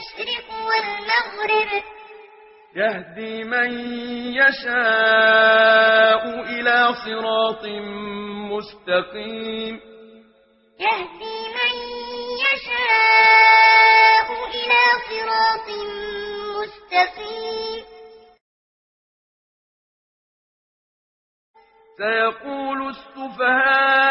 المشرق والمغرب. يهدي من يشاء إلى صراط مستقيم. يهدي من يشاء إلى صراط مستقيم. سيقول السفهاء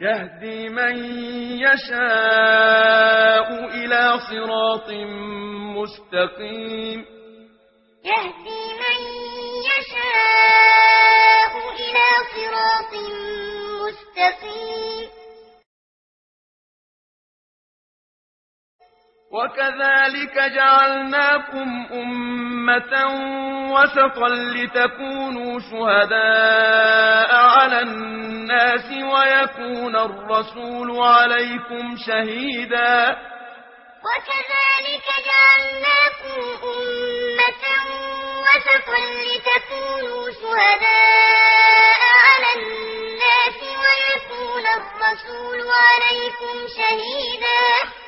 يهدي من يشاء إلى صراط مستقيم. يهدي من يشاء إلى صراط مستقيم. وكذلك جعلناكم أمة وسطا لتكونوا شهداء على الناس ويكون الرسول عليكم شهيدا. وكذلك جعلناكم أمة وسطا لتكونوا شهداء على الناس ويكون الرسول عليكم شهيدا.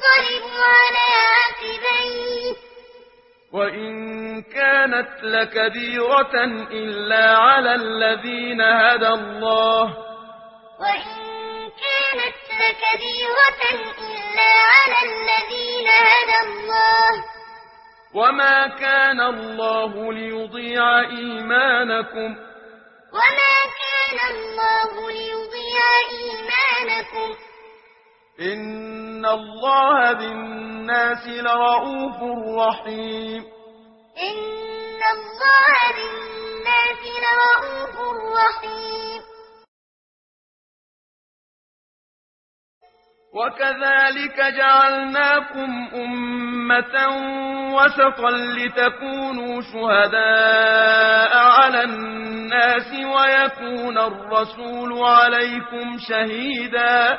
ينقلب على عقبيه. وإن كانت لكبيرة إلا على الذين هدى الله. وإن كانت لكبيرة إلا على الذين هدى الله. وما كان الله ليضيع إيمانكم. وما كان الله ليضيع إيمانكم. إن الله بالناس لرؤوف رحيم إن الله بالناس لرؤوف رحيم وكذلك جعلناكم أمة وسطا لتكونوا شهداء على الناس ويكون الرسول عليكم شهيدا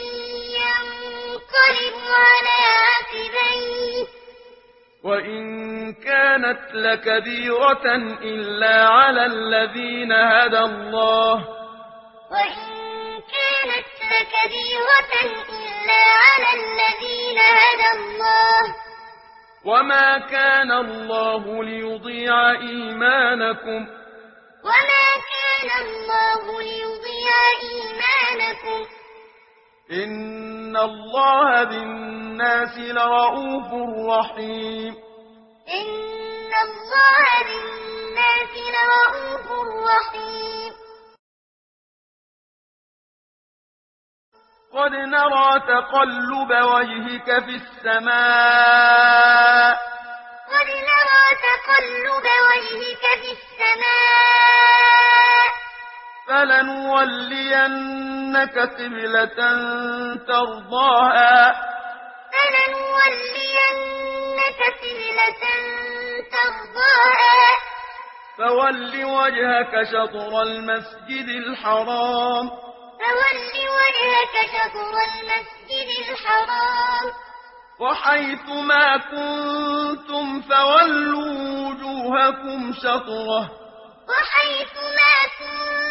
ينقلب على عقبيه. وإن كانت لكبيرة إلا على الذين هدى الله. وإن كانت لكبيرة إلا على الذين هدى الله. وما كان الله ليضيع إيمانكم. وما كان الله ليضيع إيمانكم. إن الله بالناس لرؤوف رحيم إن الله بالناس لرؤوف رحيم قد نرى تقلب وجهك في السماء قد نرى تقلب وجهك في السماء فلنولينك قبلة ترضاها. فلنولينك قبلة ترضاها. فول وجهك شطر المسجد الحرام. فول وجهك شطر المسجد الحرام. وحيث ما كنتم فولوا وجوهكم شطره. وحيث ما كنتم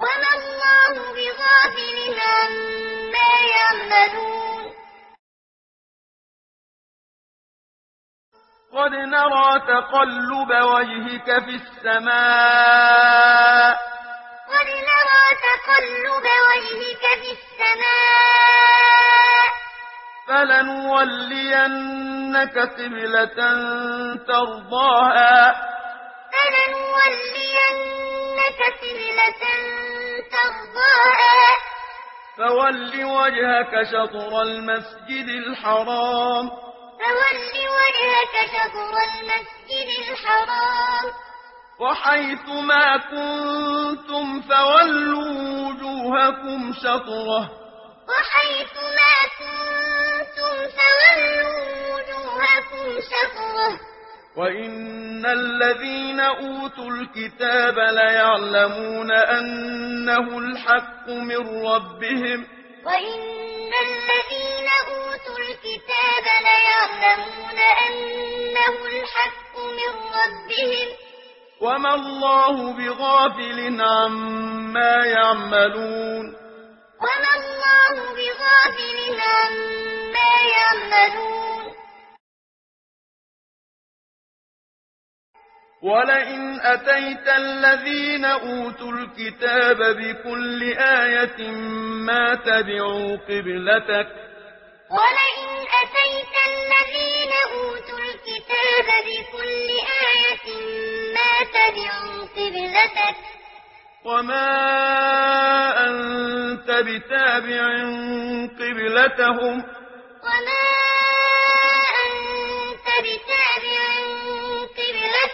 وما الله بغافل عما يعملون. قد نرى تقلب وجهك في السماء. قد نرى تقلب وجهك في السماء. فلنولينك قبلة ترضاها. فلنولينك قبلة ترضاها فول وجهك شطر المسجد الحرام. فول وجهك شطر المسجد الحرام. وحيث ما كنتم فولوا وجوهكم شطره. وحيث ما كنتم فولوا وجوهكم شطره. وإن الذين أوتوا الكتاب ليعلمون أنه الحق من ربهم وإن الذين أوتوا الكتاب ليعلمون أنه الحق من ربهم وما الله بغافل عما يعملون وما الله بغافل عما يعملون ولئن أتيت الذين أوتوا الكتاب بكل آية ما تبعوا قبلتك ولئن أتيت الذين أوتوا الكتاب بكل آية ما تبعوا قبلتك وما أنت بتابع قبلتهم وما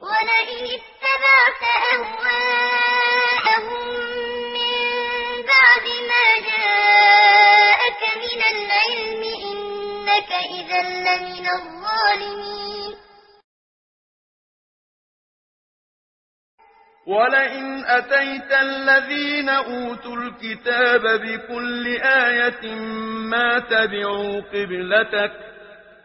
ولئن اتبعت أهواءهم من بعد ما جاءك من العلم إنك إذا لمن الظالمين. ولئن أتيت الذين أوتوا الكتاب بكل آية ما تبعوا قبلتك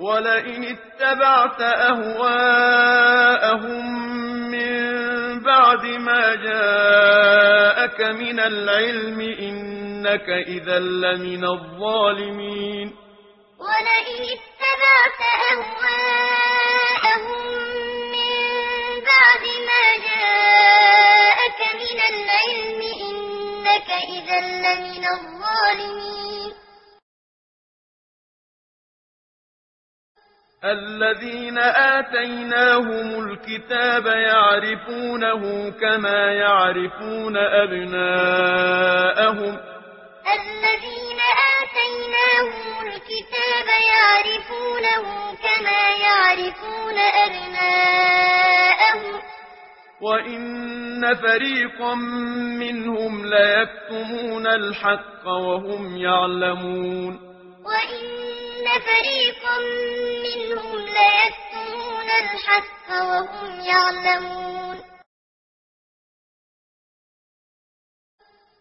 ولئن اتبعت أهواءهم من بعد ما جاءك من العلم إنك إذا لمن الظالمين. ولئن اتبعت أهواءهم من بعد ما جاءك من العلم إنك إذا لمن الظالمين. الذين آتيناهم الكتاب يعرفونه كما يعرفون أبناءهم. الذين آتيناهم الكتاب يعرفونه كما يعرفون أبناءهم. وإن فريقا منهم ليكتمون الحق وهم يعلمون. وإن فريقا منهم ليكتمون الحق وهم يعلمون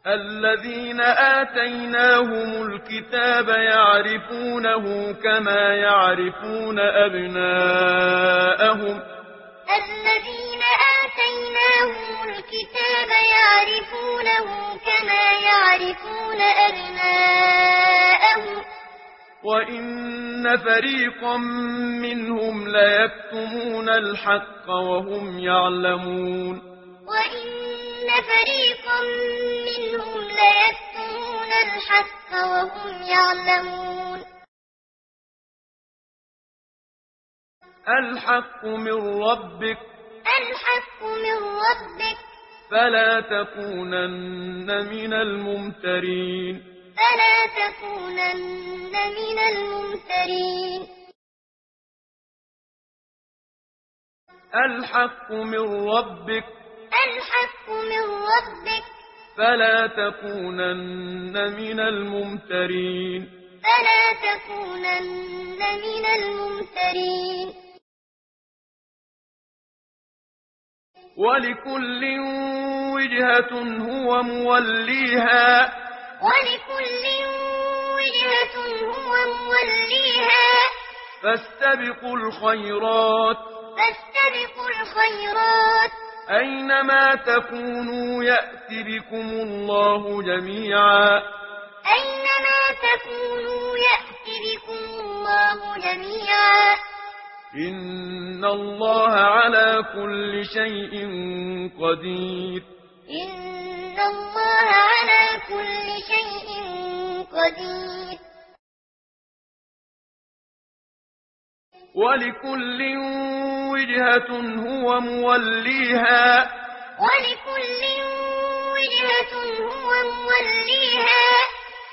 الذين آتيناهم الكتاب يعرفونه كما يعرفون أبناءهم الذين آتيناهم الكتاب يعرفونه كما يعرفون أبناءهم وإن فريقا منهم ليكتمون الحق وهم يعلمون وإن فريقا منهم ليكتمون الحق وهم يعلمون الحق من ربك الحق من ربك فلا تكونن من الممترين فلا تكونن من الممترين. الحق من ربك. الحق من ربك. فلا تكونن من الممترين. فلا تكونن من الممترين. ولكل وجهة هو موليها. ولكل وجهة هو موليها. فاستبقوا الخيرات. فاستبقوا الخيرات. أينما تكونوا يأت بكم الله جميعا. أينما تكونوا يأت بكم الله جميعا. إن الله على كل شيء قدير. إن الله على كل شيء قدير ولكل وجهة هو موليها ولكل وجهة هو موليها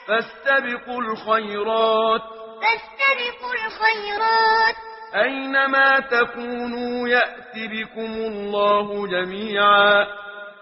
فاستبقوا الخيرات فاستبقوا الخيرات أينما تكونوا يأت بكم الله جميعا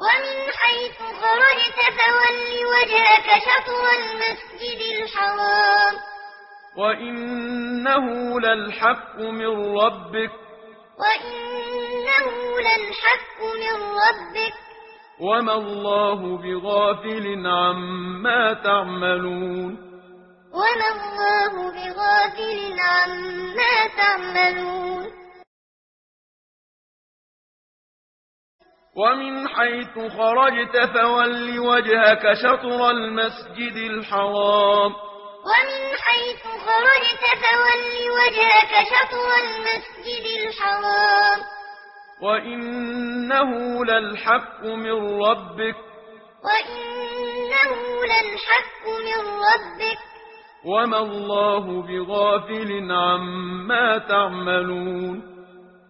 ومن حيث خرجت فول وجهك شطر المسجد الحرام. وإنه للحق من ربك. وإنه للحق من ربك. وما الله بغافل عما تعملون. وما الله بغافل عما تعملون. ومن حيث خرجت فول وجهك شطر المسجد الحرام. ومن حيث خرجت فول وجهك شطر المسجد الحرام. وإنه للحق من ربك. وإنه للحق من ربك. وما الله بغافل عما تعملون.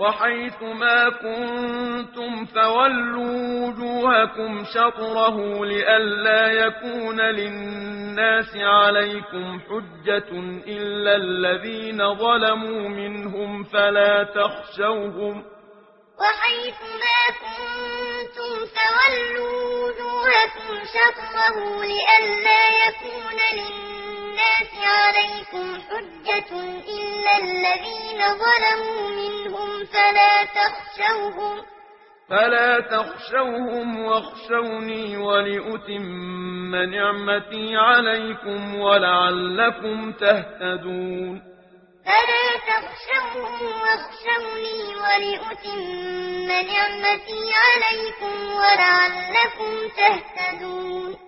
وحيث ما كنتم فولوا وجوهكم شطره لئلا يكون للناس عليكم حجة إلا الذين ظلموا منهم فلا تخشوهم. وحيث ما كنتم فولوا وجوهكم شطره لئلا يكون للناس عليكم حجة إلا الذين ظلموا منهم فلا تخشوهم. فلا تخشوهم واخشوني ولأتم نعمتي عليكم ولعلكم تهتدون. فلا تخشوهم واخشوني ولأتم نعمتي عليكم ولعلكم تهتدون.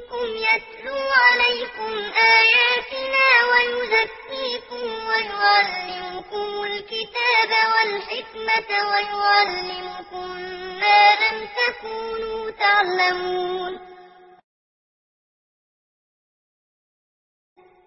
يتلو عليكم آياتنا ويزكيكم ويعلمكم الكتاب والحكمة ويعلمكم ما لم تكونوا تعلمون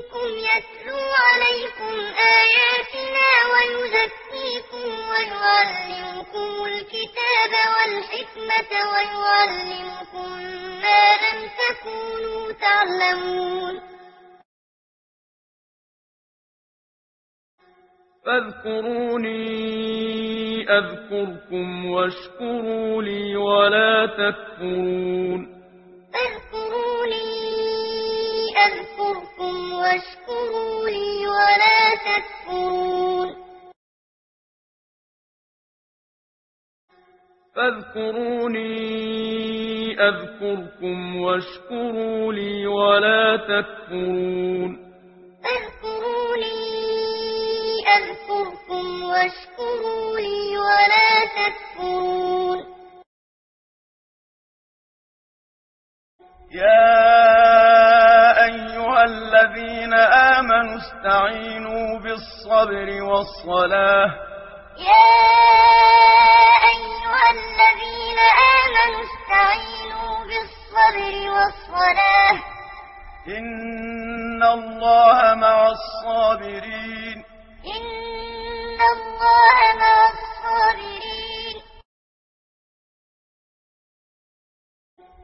يتلو عليكم آياتنا ويزكيكم ويعلمكم الكتاب والحكمة ويعلمكم ما لم تكونوا تعلمون. فاذكروني أذكركم واشكروا لي ولا تكفرون. فاذكروني أذكركم واشكروا لي ولا تكفرون. فاذكروني أذكركم واشكروا لي ولا تكفرون. فاذكروني أذكركم واشكروا لي ولا تكفرون. يا أيها الذين آمنوا استعينوا بالصبر والصلاة. يا أيها الذين آمنوا استعينوا بالصبر والصلاة. إن الله مع الصابرين. إن الله مع الصابرين.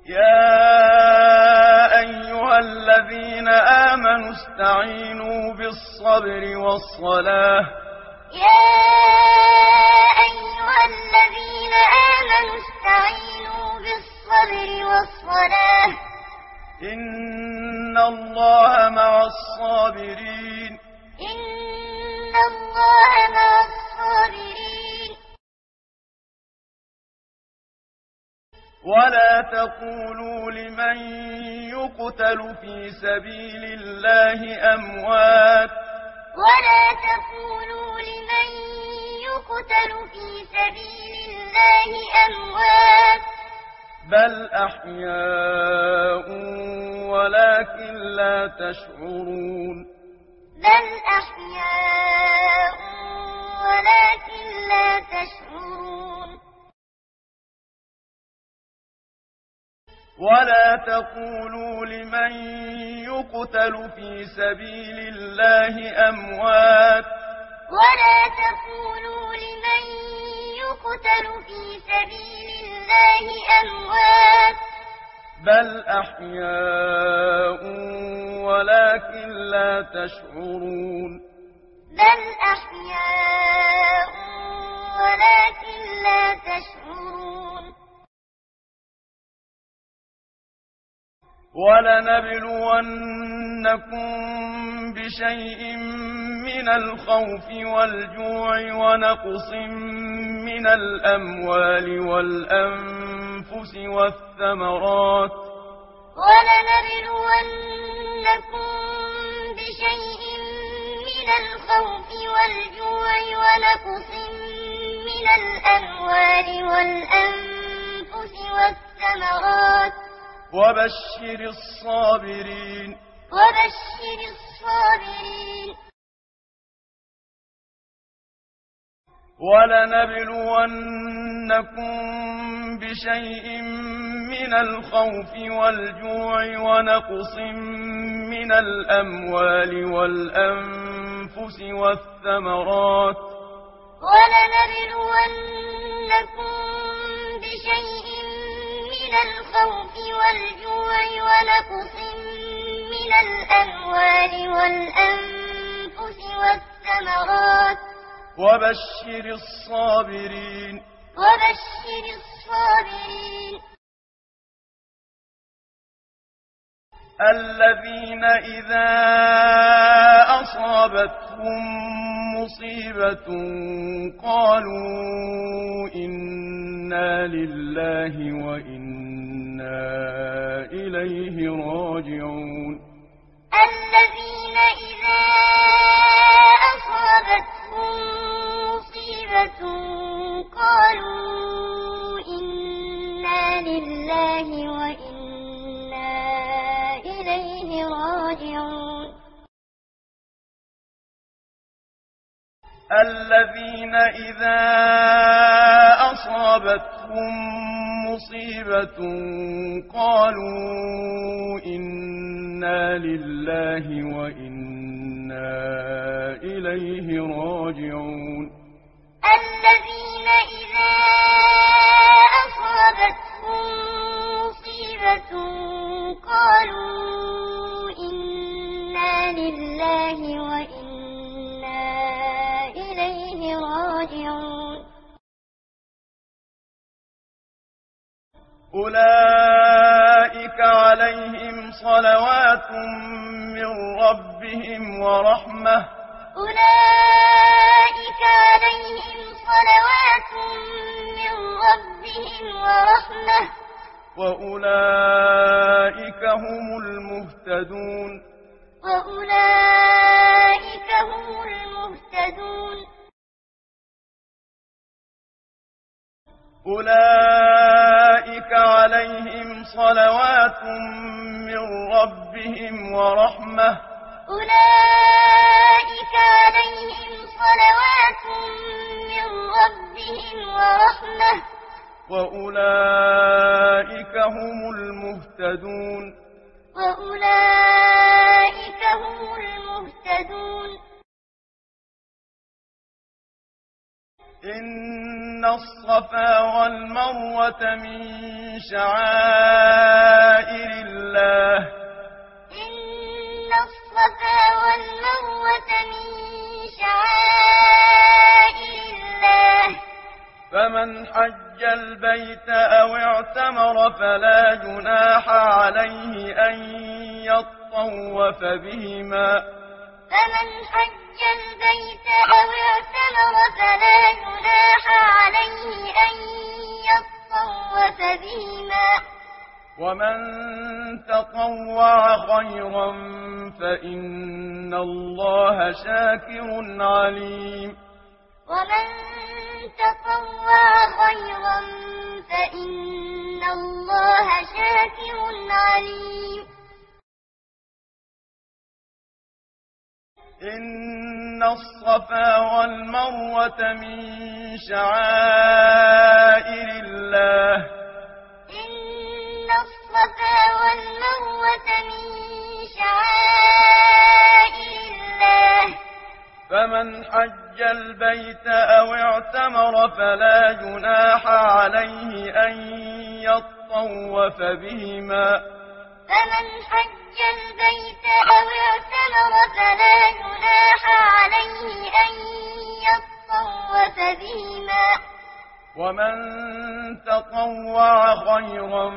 يا الذين آمنوا استعينوا بالصبر والصلاة. يا أيها الذين آمنوا استعينوا بالصبر والصلاة. إن الله مع الصابرين. إن الله مع الصابرين. ولا تقولوا لمن يقتل في سبيل الله أموات ولا تقولوا لمن يقتل في سبيل الله أموات بل أحياء ولكن لا تشعرون بل أحياء ولكن لا تشعرون ولا تقولوا لمن يقتل في سبيل الله أموات ولا تقولوا لمن يقتل في سبيل الله أموات بل أحياء ولكن لا تشعرون بل أحياء ولكن لا تشعرون ولنبلونكم بشيء من الخوف والجوع ونقص من الأموال والأنفس والثمرات. ولنبلونكم بشيء من الخوف والجوع ونقص من الأموال والأنفس والثمرات. وبشر الصابرين. وبشر الصابرين. ولنبلونكم بشيء من الخوف والجوع ونقص من الأموال والأنفس والثمرات. ولنبلونكم بشيء من الخوف والجوع ونقص من الأموال والأنفس والثمرات. وبشر الصابرين. وبشر الصابرين. الذين إذا أصابتهم مصيبة قالوا إنا لله وإنا إليه راجعون. الذين إذا أصابتهم مصيبة قالوا إنا لله وإنا راجعون. الذين إذا أصابتهم مصيبة قالوا إنا لله وإنا إليه راجعون. الذين إذا أصابتهم مصيبة قالوا إنا لله وإنا إليه راجعون. أولئك عليهم صلوات من ربهم ورحمة. أولئك عليهم صلوات من ربهم ورحمة. وأولئك هم المهتدون وأولئك هم المهتدون أولئك عليهم صلوات من ربهم ورحمة أولئك عليهم صلوات من ربهم ورحمة وأولئك هم المهتدون وأولئك هم المهتدون إن الصفا والمروة من شعائر الله إن الصفا والمروة من شعائر الله فمن حج البيت أو اعتمر فلا جناح عليه أن يطوف بهما. فمن حج البيت أو اعتمر فلا جناح عليه أن يطوف بهما. ومن تطوع خيرا فإن فإن الله شاكر عليم. ومن تطوع خيرا فإن الله شاكر عليم. إن الصفا والمروة من شعائر الله. إن الصفا والمروة من شعائر الله. فمن حج البيت أو اعتمر فلا جناح عليه أن يطوف بهما. فمن حج البيت أو اعتمر فلا جناح عليه أن يطوف بهما. ومن تطوع خيرا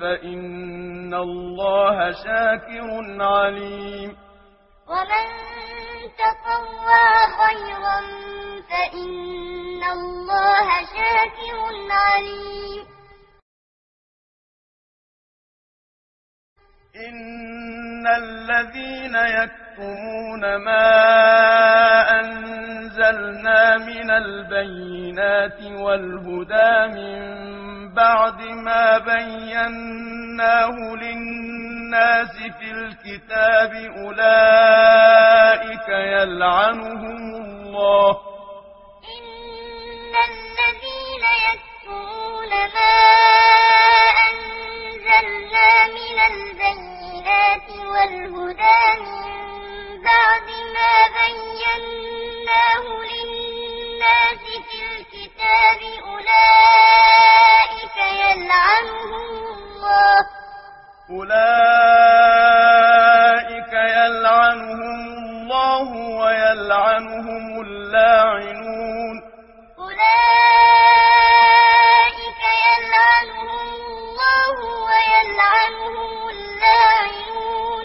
فإن الله شاكر عليم. ومن تطوع خيرا فإن الله شاكر عليم إن الذين يكتمون ما أنزلنا من البينات والهدى من بعد ما بيناه للناس في الكتاب أولئك يلعنهم الله إن الذين يكتمون ما أنزلنا من البينات والهدى من بعد ما بيناه للناس في الكتاب. أولئك يلعنهم الله. أولئك يلعنهم الله ويلعنهم اللاعنون. أولئك يلعنهم الله ويلعنهم اللاعنون.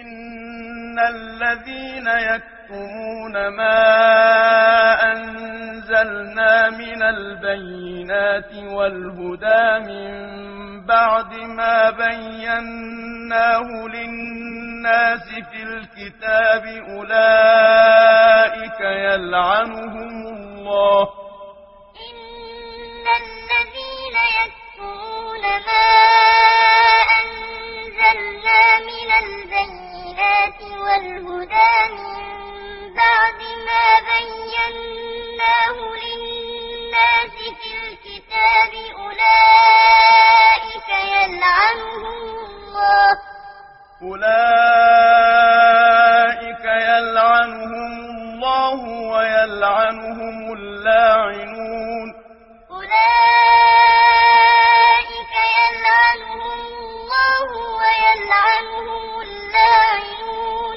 إن الذين يكتمون ما أنزلنا من البينات والهدى من بعد ما بيناه للناس في الكتاب أولئك يلعنهم الله. إن الذين يكتمون ما أنزلنا من البينات والهدى من بعد ما بيناه للناس في الكتاب أولئك يلعنهم الله. أولئك يلعنهم الله ويلعنهم اللاعنون. أولئك يلعنهم الله ويلعنهم اللاعنون.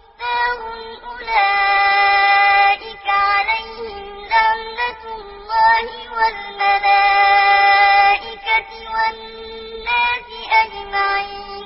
أولئك عليهم لعنة الله والملائكة والناس أجمعين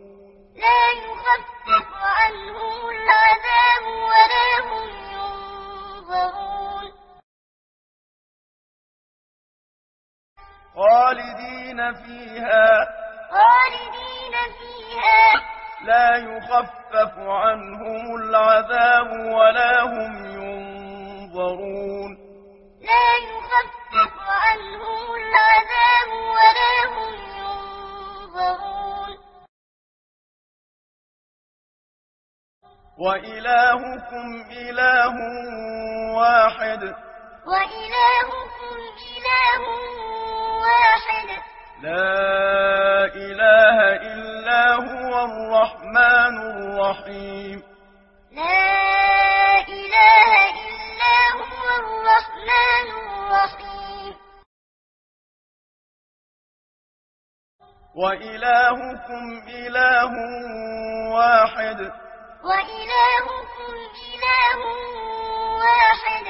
لا يخفف عنهم العذاب ولا هم ينظرون. خالدين فيها. خالدين فيها. لا يخفف عنهم العذاب ولا هم ينظرون. لا يخفف عنهم العذاب ولا هم ينظرون. وإلهكم إله واحد. وإلهكم إله واحد. لا إله إلا هو الرحمن الرحيم. لا إله إلا هو الرحمن الرحيم. وإلهكم إله واحد. وإلهكم إله واحد.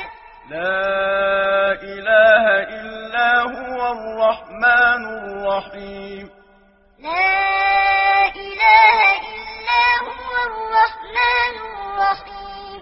لا إله إلا هو الرحمن الرحيم. لا إله إلا هو الرحمن الرحيم.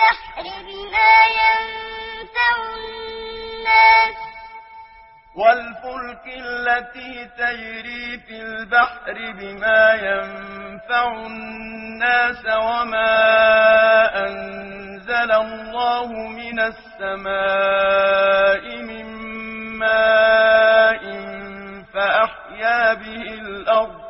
البحر بما ينفع الناس والفلك التي تجري في البحر بما ينفع الناس وما أنزل الله من السماء من ماء فأحيا به الأرض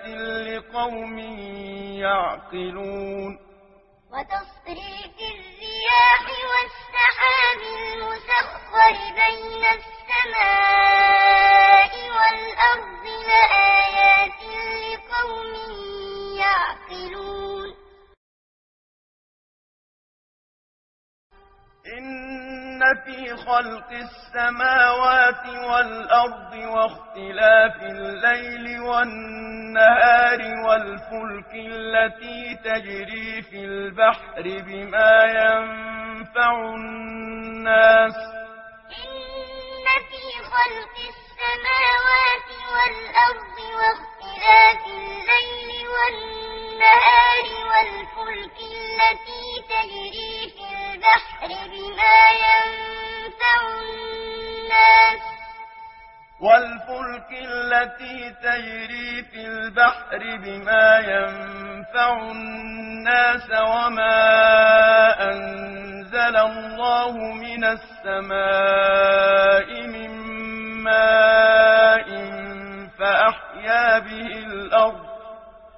لقوم يعقلون. وتصريف الرياح والسحاب المسخر بين السماء والأرض لآيات لقوم يعقلون. إن في خلق السماوات والأرض واختلاف الليل والنهار والفلك التي تجري في البحر بما ينفع الناس إن في خلق السماوات والأرض واختلاف الليل والنهار والفلك التي تجري في البحر بما ينفع الناس. والفلك التي تجري في البحر بما ينفع الناس وما أنزل الله من السماء من ماء فأحيا به الأرض.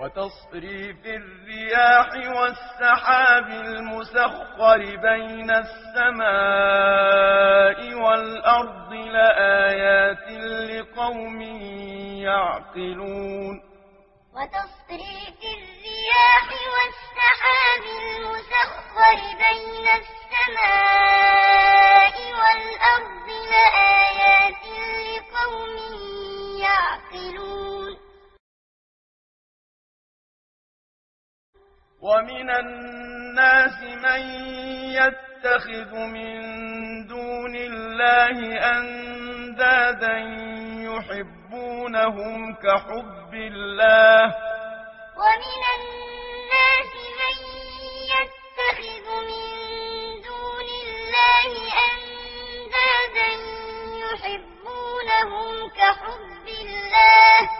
وتصريف الرياح والسحاب المسخر بين السماء والأرض لآيات لقوم يعقلون. وتصريف الرياح والسحاب المسخر بين السماء والأرض لآيات لقوم يعقلون. ومن الناس من يتخذ من دون الله أندادا يحبونهم كحب الله. ومن الناس من يتخذ من دون الله أندادا يحبونهم كحب الله.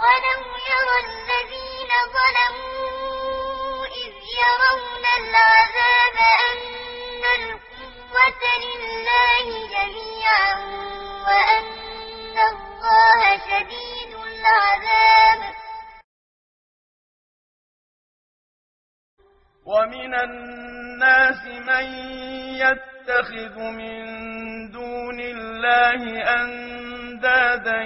ولو يرى الذين ظلموا إذ يرون العذاب أن القوة لله جميعا وأن الله شديد العذاب ومن الناس من يتخذ من دون الله أندادا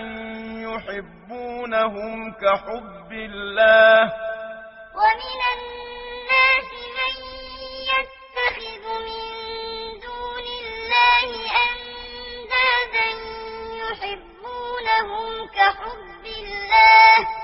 يحبونهم كحب الله. ومن الناس من يتخذ من دون الله أندادا يحبونهم كحب الله.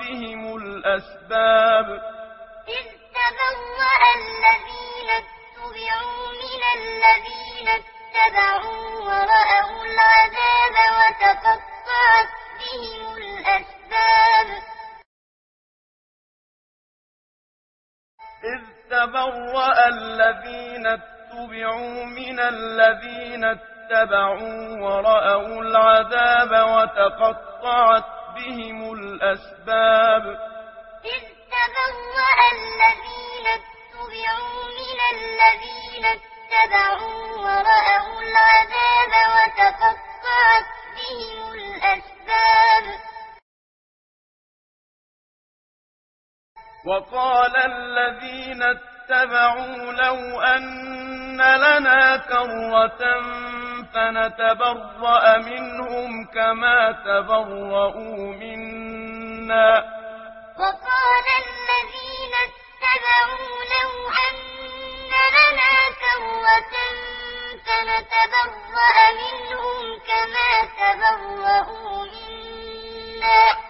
بهم الأسباب. إذ تبرأ الذين اتبعوا من الذين اتبعوا ورأوا العذاب وتقطعت بهم الأسباب. إذ تبرأ الذين اتبعوا من الذين اتبعوا ورأوا العذاب وتقطعت بهم الأسباب إذ تبوأ الذين اتبعوا من الذين اتبعوا ورأوا العذاب وتقطعت بهم الأسباب وقال الذين اتبعوا لو أن لنا كرة فنتبرأ منهم كما تبرؤوا منا. وقال الذين اتبعوا لو أن لنا كرة فنتبرأ منهم كما تبرؤوا منا.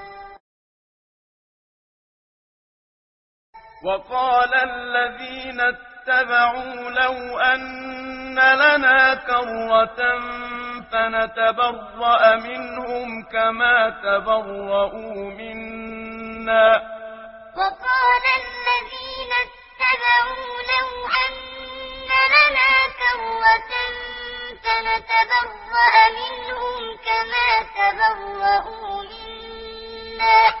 وقال الذين اتبعوا لو أن لنا كرة فنتبرأ منهم كما تبرؤوا منا. وقال الذين اتبعوا لو أن لنا كرة فنتبرأ منهم كما تبرؤوا منا.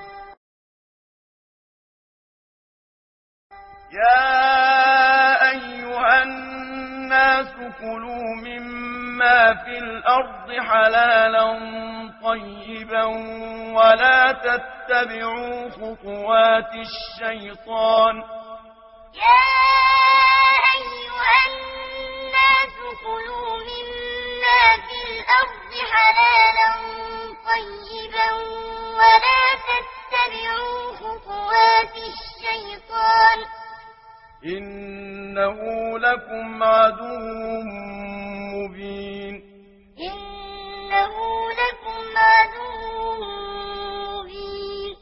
يا أيها الناس كلوا مما في الأرض حلالا طيبا ولا تتبعوا خطوات الشيطان يا أيها الناس كلوا مما في الأرض حلالا طيبا ولا تتبعوا خطوات الشيطان إنه لكم عدو مبين. إنه لكم عدو مبين.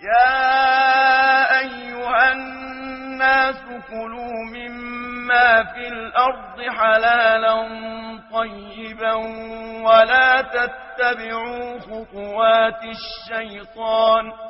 يا أيها الناس كلوا مما في الأرض حلالا طيبا ولا تتبعوا خطوات الشيطان.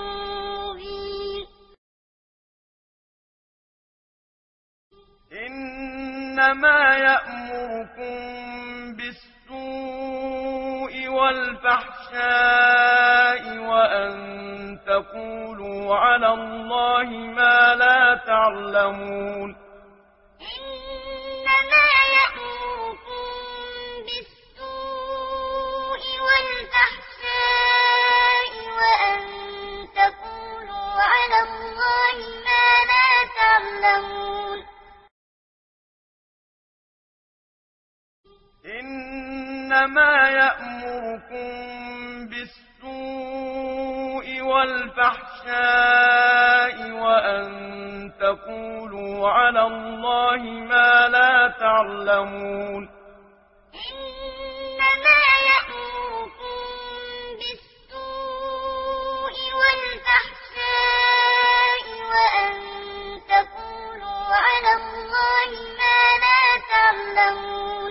إنما يأمركم بالسوء والفحشاء وأن تقولوا على الله ما لا تعلمون. إنما يأمركم بالسوء والفحشاء وأن تقولوا على الله ما لا تعلمون. إنما يأمركم بالسوء والفحشاء وأن تقولوا على الله ما لا تعلمون. إنما يأمركم بالسوء والفحشاء وأن تقولوا على الله ما لا تعلمون.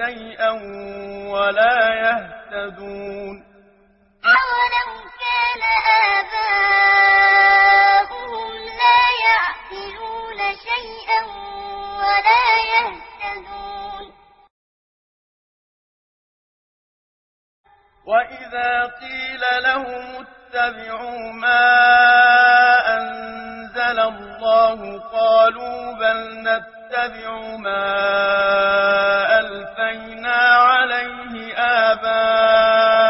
شيئا ولا يهتدون. أولو كان آباؤهم لا يعقلون شيئا ولا يهتدون. وإذا قيل لهم اتبعوا ما أنزل الله قالوا بل نتبع ما ألفينا عليه آباءنا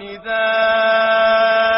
ونداء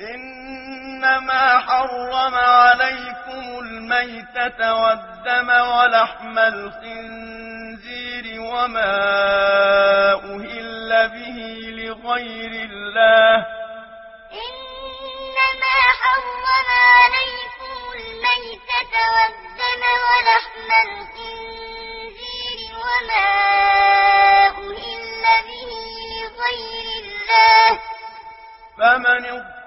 إنما حرم عليكم الميتة والدم ولحم الخنزير وما أهل به لغير الله. إنما حرم عليكم الميتة والدم ولحم الخنزير وما أهل به لغير الله. فمن اضطر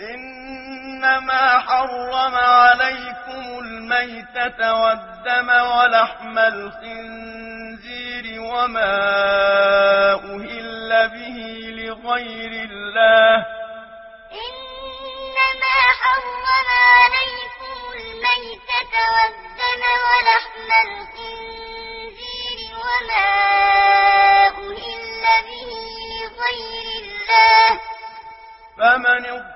إنما حرم عليكم الميتة والدم ولحم الخنزير وما أهل به لغير الله. إنما حرم عليكم الميتة والدم ولحم الخنزير وما أهل به لغير الله. فمن اضطر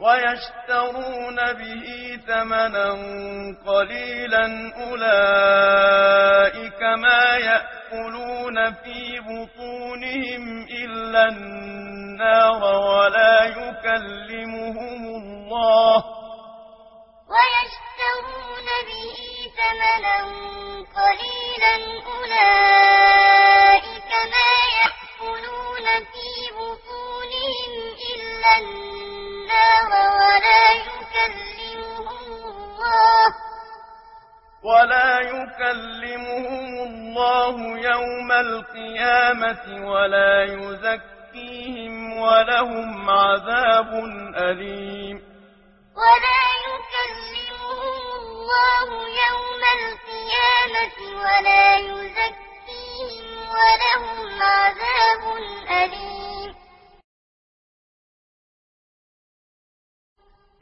ويشترون به ثمنا قليلا أولئك ما يأكلون في بطونهم إلا النار ولا يكلمهم الله. ويشترون به ثمنا قليلا أولئك ما يأكلون في بطونهم إلا النار ولا يكلمهم الله. ولا يكلمهم الله يوم القيامة ولا يزكيهم ولهم عذاب أليم. ولا يكلمهم الله يوم القيامة ولا يزكيهم ولهم عذاب أليم.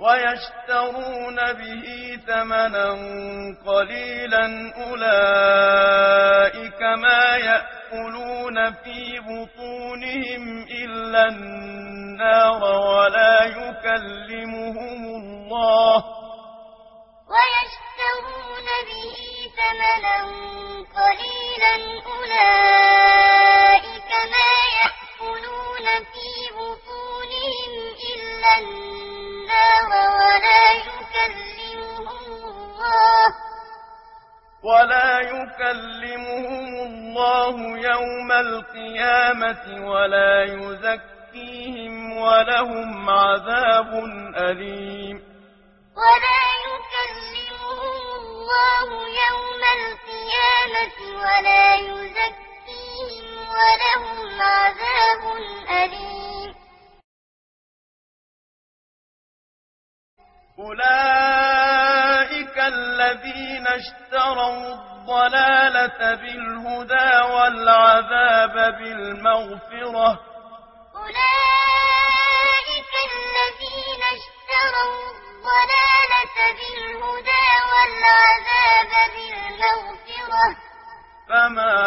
ويشترون به ثمنا قليلا أولئك ما يأكلون في بطونهم إلا النار ولا يكلمهم الله ويشترون به ثمنا قليلا أولئك ما يأكلون في بطونهم إلا النار ولا يكلمهم الله. ولا يكلمهم الله يوم القيامة ولا يزكيهم ولهم عذاب أليم. ولا يكلمهم الله يوم القيامة ولا يزكيهم ولهم عذاب أليم. أولئك الذين اشتروا الضلالة بالهدى والعذاب بالمغفرة أولئك الذين اشتروا الضلالة بالهدى والعذاب بالمغفرة فما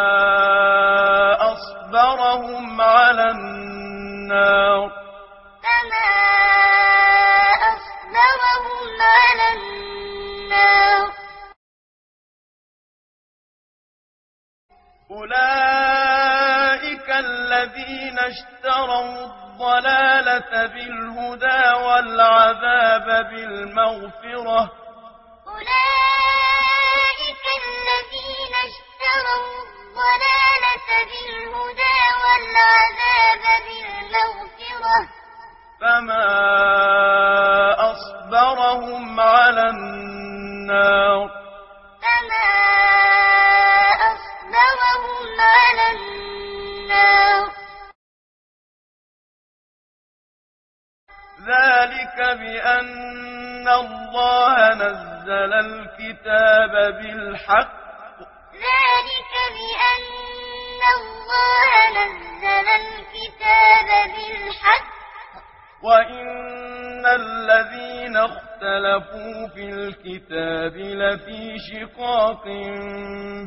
أصبرهم على النار فما أصبرهم على النار. أولئك الذين اشتروا الضلالة بالهدى والعذاب بالمغفرة. أولئك الذين اشتروا الضلالة بالهدى والعذاب بالمغفرة. فما أصبرهم على النار فما أصبرهم على النار ذلك بأن الله نزل الكتاب بالحق ذلك بأن الله نزل الكتاب بالحق وإن الذين اختلفوا في الكتاب لفي شقاق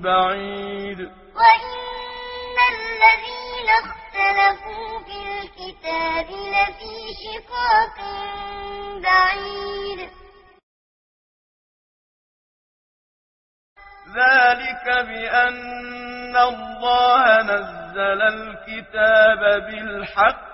بعيد وإن الذين اختلفوا في الكتاب لفي شقاق بعيد ذلك بأن الله نزل الكتاب بالحق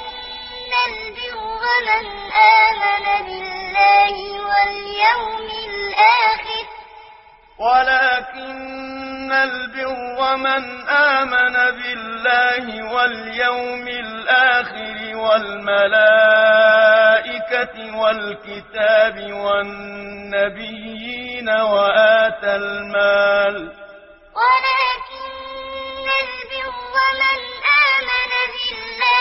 البر من آمن بالله واليوم الآخر. ولكن البر من آمن بالله واليوم الآخر والملائكة والكتاب والنبيين وآتى المال. ولكن البر من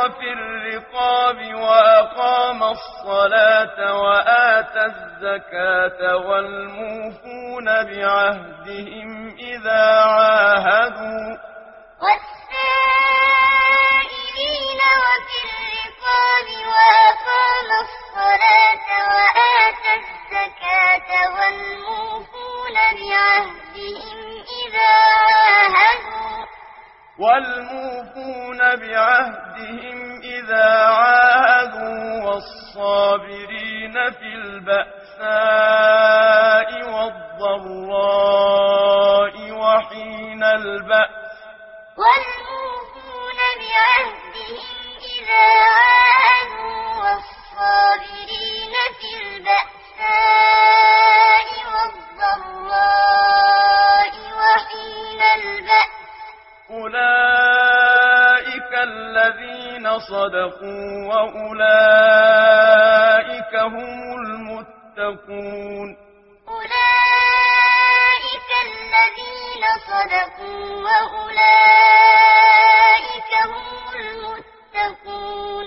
وفي الرقاب وأقام الصلاة وآتى الزكاة والموفون بعهدهم إذا عاهدوا. والسائلين وفي الرقاب وأقام الصلاة وآتى الزكاة والموفون بعهدهم إذا عاهدوا. والموفون بعهدهم إذا عاهدوا والصابرين في البأساء والضراء وحين البأس والموفون بعهدهم إذا عاهدوا والصابرين في البأساء والضراء وحين البأس أولئك الذين صدقوا وأولئك هم المتقون أولئك الذين صدقوا وأولئك هم المتقون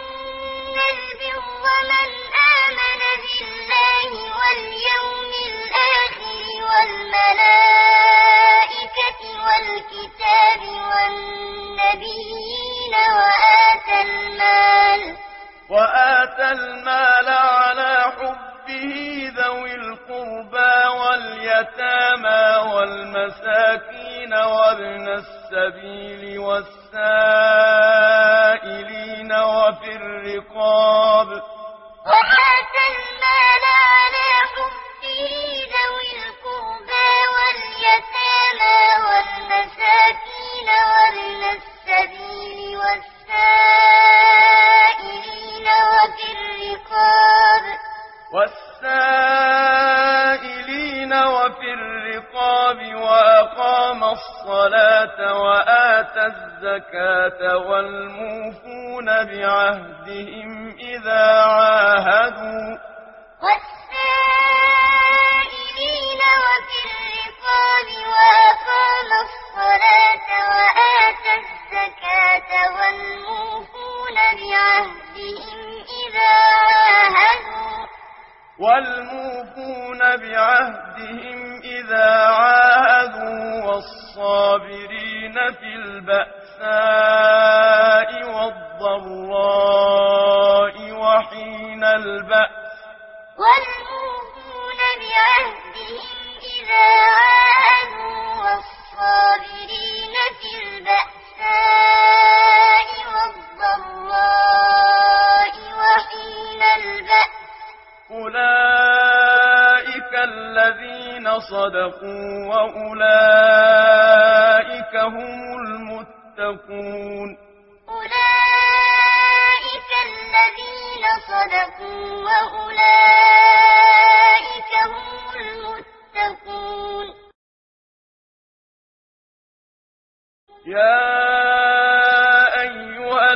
البر من آمن بالله واليوم الآخر والملائكة والكتاب والنبيين وآتى المال على حبه ذوي القربى واليتامى والمساكين وابن السبيل والسائلين وفي الرقاب. وآتى المال على حبه ذوي القربى واليتامى والمساكين وابن السبيل والسائلين وفي الرقاب. والسائلين وفي الرقاب وأقام الصلاة وآتى الزكاة والموفون بعهدهم إذا عاهدوا. والسائلين وفي الرقاب وأقام الصلاة وآتى الزكاة والموفون بعهدهم إذا عاهدوا. والموفون بعهدهم إذا عاهدوا والصابرين في البأساء والضراء وحين البأس. والموفون بعهدهم إذا عاهدوا والصابرين في البأساء والضراء وحين البأس. أولئك الذين صدقوا وأولئك هم المتقون أولئك الذين صدقوا وأولئك هم المتقون يا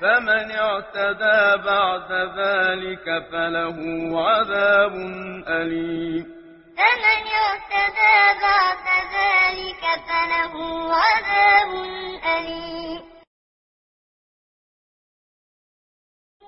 فمن اعتدى بعد ذلك فله عذاب أليم. فمن اعتدى بعد ذلك فله عذاب أليم.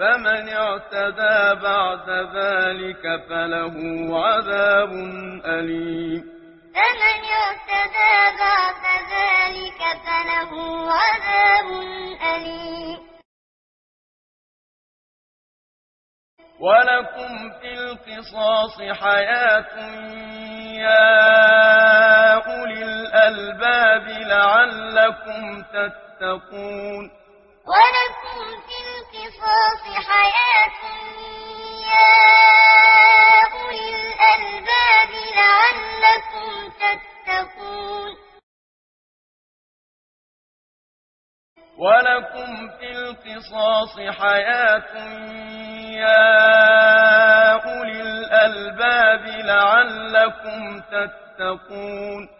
فمن اعتدى بعد ذلك فله عذاب أليم. فمن اعتدى بعد ذلك فله عذاب أليم. ولكم في القصاص حياة يا أولي الألباب لعلكم تتقون. ولكم في القصاص حياة يا أولي الألباب لعلكم تتقون. ولكم في القصاص حياة يا أولي الألباب لعلكم تتقون.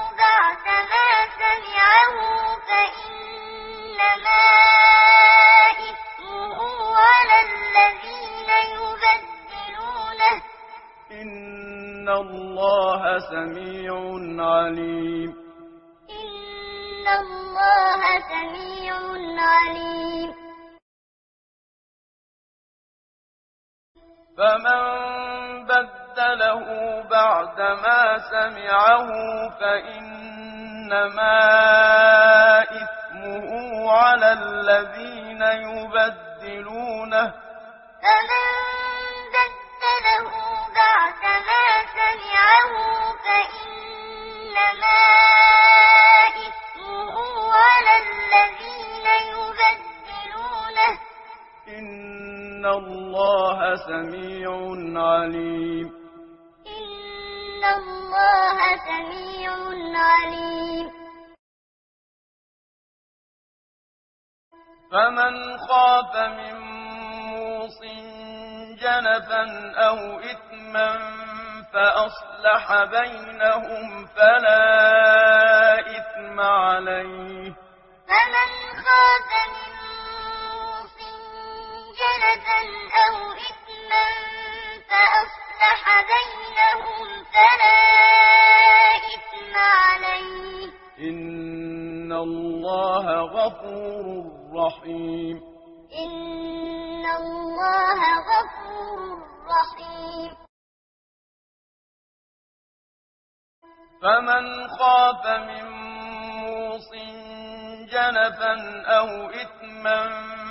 بعدما سمعه فإنما إثمه على الذين يبدلونه. إن الله سميع عليم. إن الله سميع عليم. فمن بدله بعدما سمعه فإنما إثمه على الذين يبدلونه. فمن بدله بعدما سمعه فإنما إثمه على الذين يبدلونه. إن الله سميع عليم إن الله سميع عليم فمن خاف من موص جنفا أو إثما فأصلح بينهم فلا إثم عليه فمن خاف من جنفا أو إثما فأصلح بينهم فلا إثم عليه. إن الله غفور رحيم. إن الله غفور رحيم. فمن خاف من موص جنفا أو إثما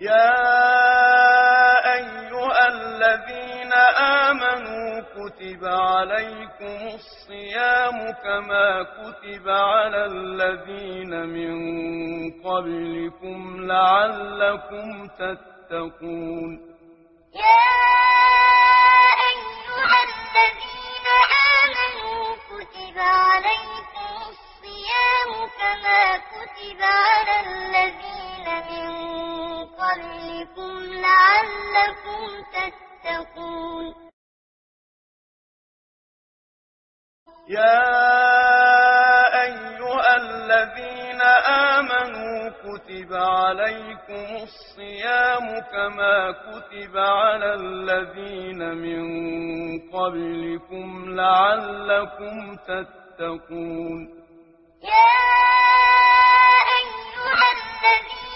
يا أيها الذين آمنوا كتب عليكم الصيام كما كتب على الذين من قبلكم لعلكم تتقون. يا أيها الذين آمنوا كتب عليكم الصيام كما كتب على الذين من قبلكم لعلكم تتقون. يا أيها الذين آمنوا كتب عليكم الصيام كما كتب على الذين من قبلكم لعلكم تتقون. يا أيها الذين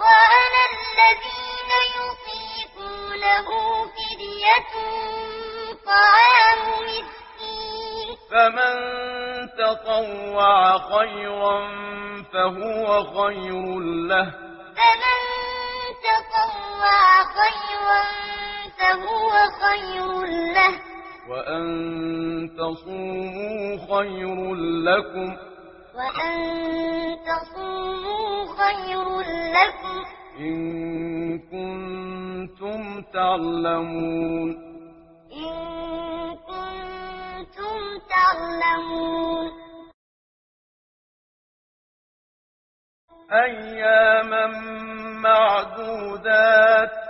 وعلى الذين يطيقونه فدية طعام مسكين. فمن تطوع خيرا فهو خير له. فمن تطوع خيرا فهو خير له. وأن تصوموا خير لكم. وأن تصوموا خير لكم إن كنتم تعلمون إن كنتم تعلمون أياما معدودات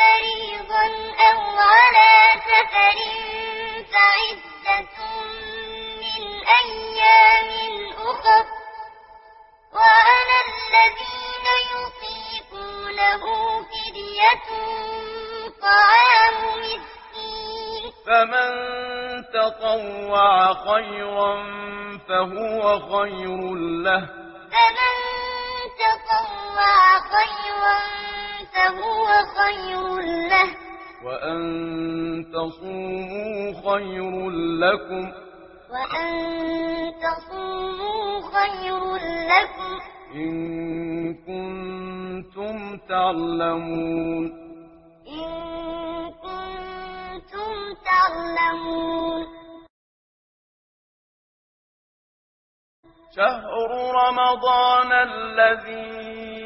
مريضا أو على سفر فعدة من أيام أخر. وعلى الذين يطيقونه فدية طعام مسكين. فمن تطوع خيرا فهو خير له. فمن تطوع خيرا فهو خير له. وأن تصوموا خير لكم. وأن تصوموا خير لكم. إن كنتم تعلمون. إن كنتم تعلمون. شهر رمضان الذي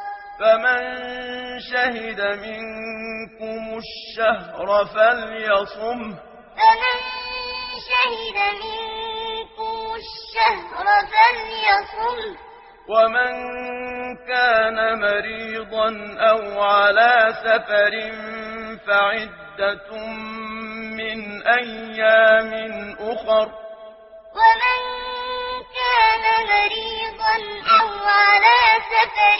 فمن شهد منكم الشهر فليصمه. فمن شهد منكم الشهر فليصمه. ومن كان مريضا أو على سفر فعدة من أيام أخر. ومن كان مريضا أو على سفر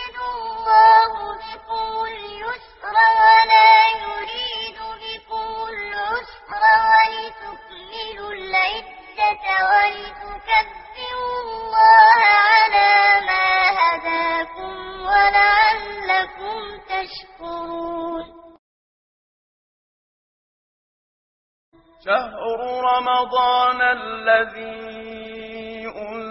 الله اليسر ولا يريد بكم العسر ولتكملوا العدة الله على ما هداكم ولعلكم تشكرون. شهر رمضان الذي أنزل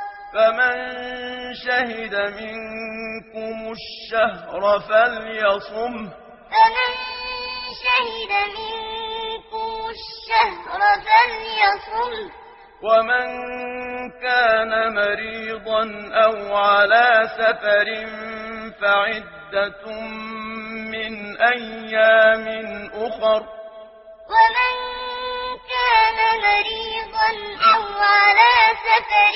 فمن شهد منكم الشهر فليصمه فمن شهد منكم الشهر فليصمه ومن كان مريضا أو على سفر فعدة من أيام أخر. ومن كان مريضا أو على سفر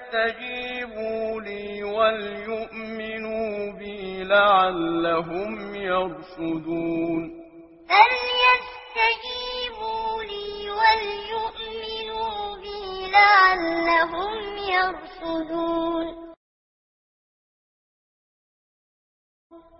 فليستجيبوا لي وليؤمنوا بي لعلهم يرشدون. فليستجيبوا لي وليؤمنوا بي لعلهم يرشدون.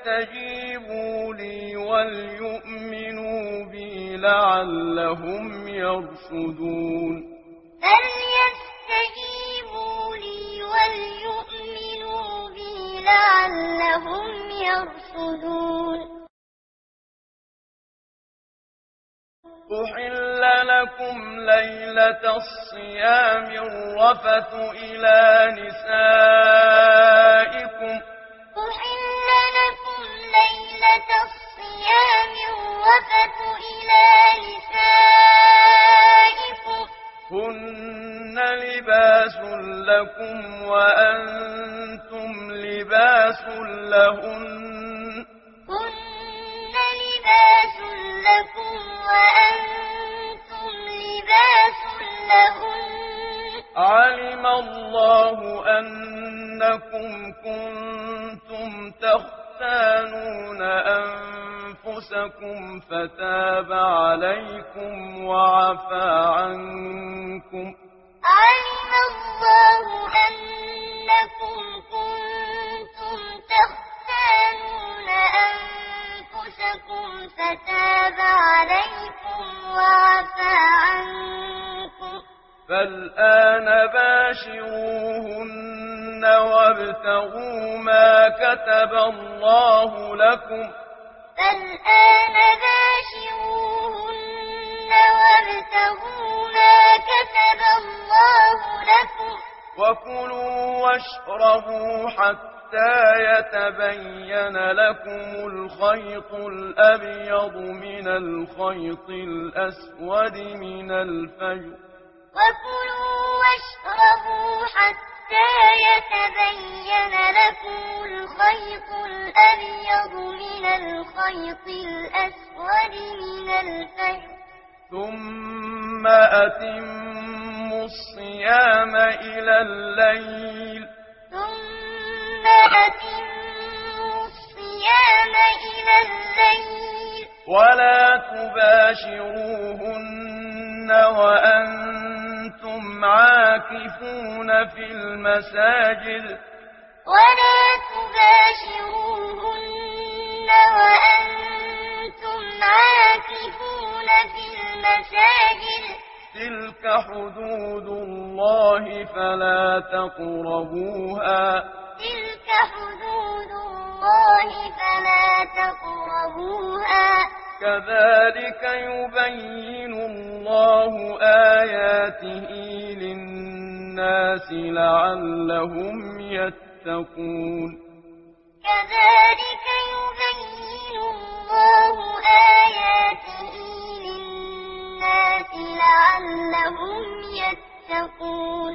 فليستجيبوا لي وليؤمنوا بي لعلهم يرشدون فليستجيبوا لي وليؤمنوا بي لعلهم يرشدون أحل لكم ليلة الصيام الرفث إلى نسائكم أحل لكم ليلة الصيام الرفث إلى نسائكم هن لباس لكم وأنتم لباس لهن هن لباس لكم وأنتم لباس لهن علم الله أنكم كنتم تختانون أنفسكم فتاب عليكم وعفى عنكم. علم الله أنكم كنتم تختانون أنفسكم فتاب عليكم وعفى عنكم. فالآن باشروهن وابتغوا ما كتب الله لكم. فالآن باشروهن وابتغوا ما كتب الله لكم. وكلوا واشربوا حتى يتبين لكم الخيط الأبيض من الخيط الأسود من الفجر. وكلوا واشربوا حتى يتبين لكم الخيط الأبيض من الخيط الأسود من الفجر ثم أتموا الصيام إلى الليل. ثم أتموا الصيام إلى الليل. ولا تباشروهن وأنتم عاكفون في المساجد. ولا تباشروهن وأنتم عاكفون في المساجد. تلك حدود الله فلا تقربوها. تلك حدود الله فلا تقربوها. كذلك يبين الله آياته للناس لعلهم يتقون. كذلك يبين الله آياته للناس لعلهم يتقون.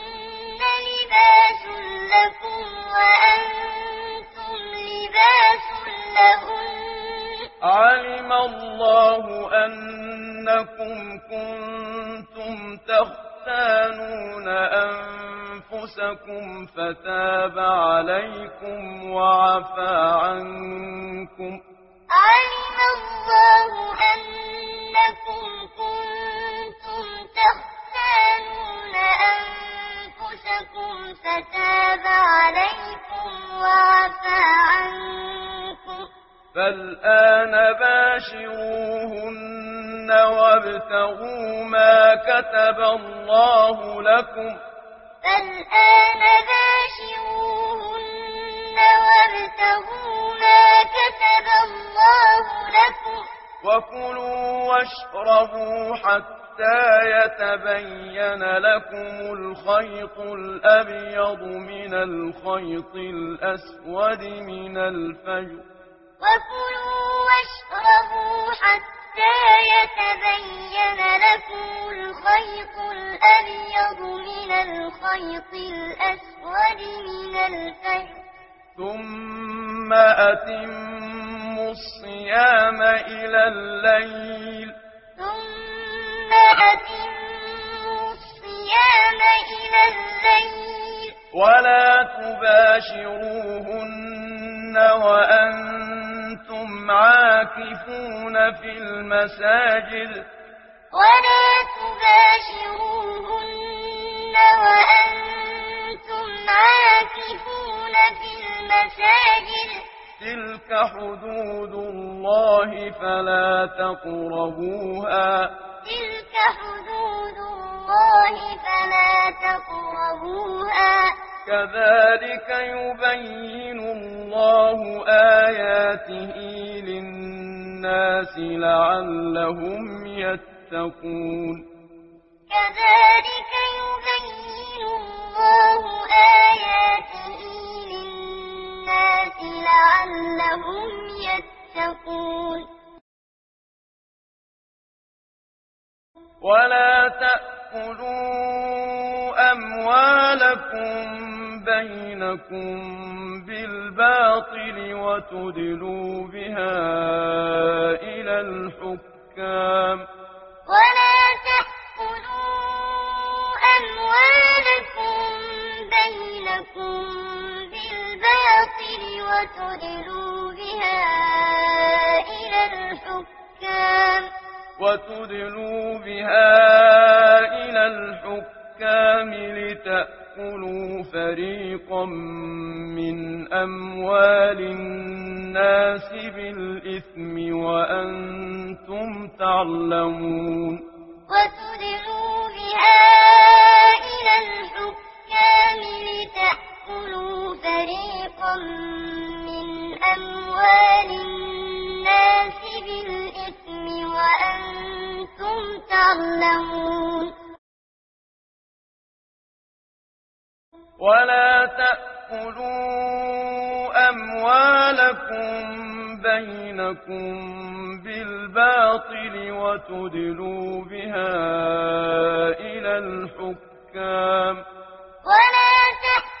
لباس لكم وأنتم لباس علم الله أنكم كنتم تختانون أنفسكم فتاب عليكم وعفى عنكم. علم الله أنكم كنتم تختانون أنفسكم فتاب عليكم وعفى عنكم. فالآن باشروهن وابتغوا ما كتب الله لكم. فالآن باشروهن وابتغوا ما كتب الله لكم. وكلوا واشربوا حتى يتبين لكم الخيط الأبيض من الخيط الأسود من الفجر. وكلوا واشربوا حتى يتبين لكم الخيط الأبيض من الخيط الأسود من الفجر. ثم أتموا الصيام إلى الليل. ثم أتموا الصيام إلى الليل. ولا تباشروهن وأنتم عاكفون في المساجد. ولا تباشروهن وأنتم عاكفون في المساجد. تلك حدود الله فلا تقربوها تلك حدود الله فلا تقربوها كذلك يبين الله آياته للناس لعلهم يتقون كذلك يبين الله آياته للناس لعلهم يتقون. ولا تأكلوا أموالكم بينكم بالباطل وتدلوا بها إلى الحكام. ولا تأكلوا أموالكم بينكم بالباطل وتدلوا بها إلى الحكام. وتدلوا بها إلى الحكام لتأكلوا فريقا من أموال الناس بالإثم وأنتم تعلمون. وتدلوا بها إلى الحكام لتأكلوا فريقا من أموال الناس بالإثم وأنتم تعلمون. ولا تأكلوا أموالكم بينكم بالباطل وتدلوا بها إلى الحكام. ولا تأكلوا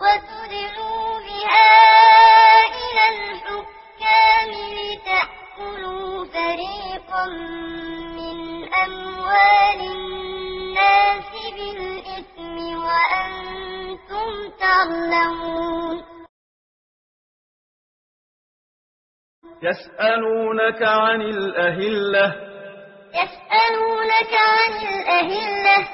وتدلوا بها إلى الحكام لتأكلوا فريقا من أموال الناس بالإثم وأنتم تعلمون. يسألونك عن الأهلة. يسألونك عن الأهلة.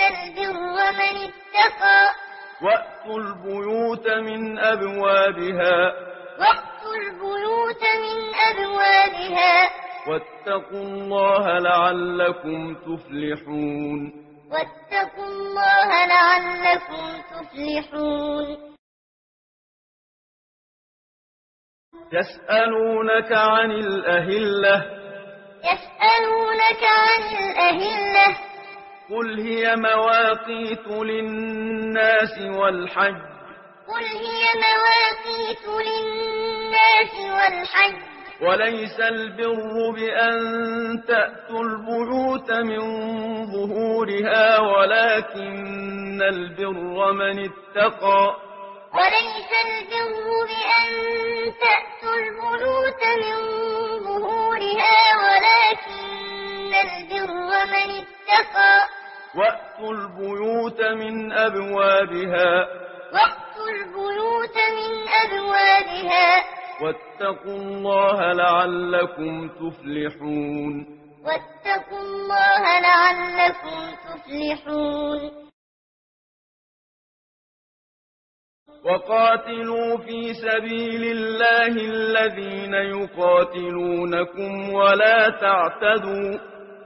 البر من اتقى. وأتوا البيوت من أبوابها. وأتوا البيوت من أبوابها. واتقوا الله لعلكم تفلحون. واتقوا الله لعلكم تفلحون. يسألونك عن الأهلة. يسألونك عن الأهلة. قل هي مواقيت للناس والحج قل هي مواقيت للناس والحج وليس البر بأن تأتوا البيوت من ظهورها ولكن البر من اتقى وليس البر بأن تأتوا البيوت من ظهورها ولكن البر من اتقى وأتوا البيوت من أبوابها. وأتوا البيوت من أبوابها. واتقوا الله لعلكم تفلحون. واتقوا الله لعلكم تفلحون. وقاتلوا في سبيل الله الذين يقاتلونكم ولا تعتدوا.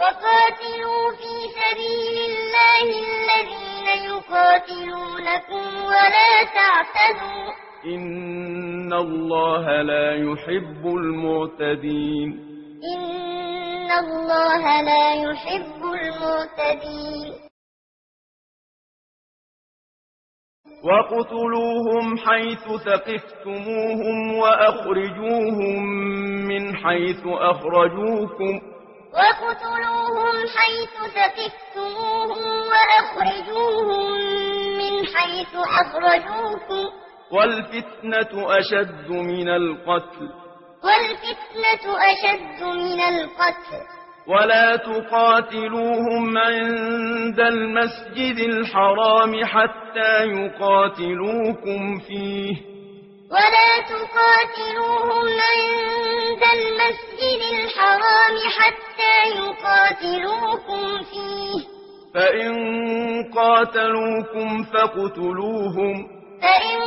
وقاتلوا في سبيل الله الذين يقاتلونكم ولا تعتدوا. إن الله لا يحب المعتدين. إن الله لا يحب المعتدين. وَاقْتُلُوهُمْ حَيْثُ ثَقِفْتُمُوهُمْ وَأَخْرِجُوهُم مِّنْ حَيْثُ أَخْرَجُوكُمْ. وَاقْتُلُوهُمْ حَيْثُ ثَقِفْتُمُوهُمْ وَأَخْرِجُوهُم مِّنْ حَيْثُ أَخْرَجُوكُمْ وَالْفِتْنَةُ أَشَدُّ مِنَ الْقَتْلِ وَالْفِتْنَةُ أَشَدُّ مِنَ الْقَتْلِ ولا تقاتلوهم عند المسجد الحرام حتى يقاتلوكم فيه ولا تقاتلوهم عند المسجد الحرام حتى يقاتلوكم فيه. فإن قاتلوكم فاقتلوهم. فإن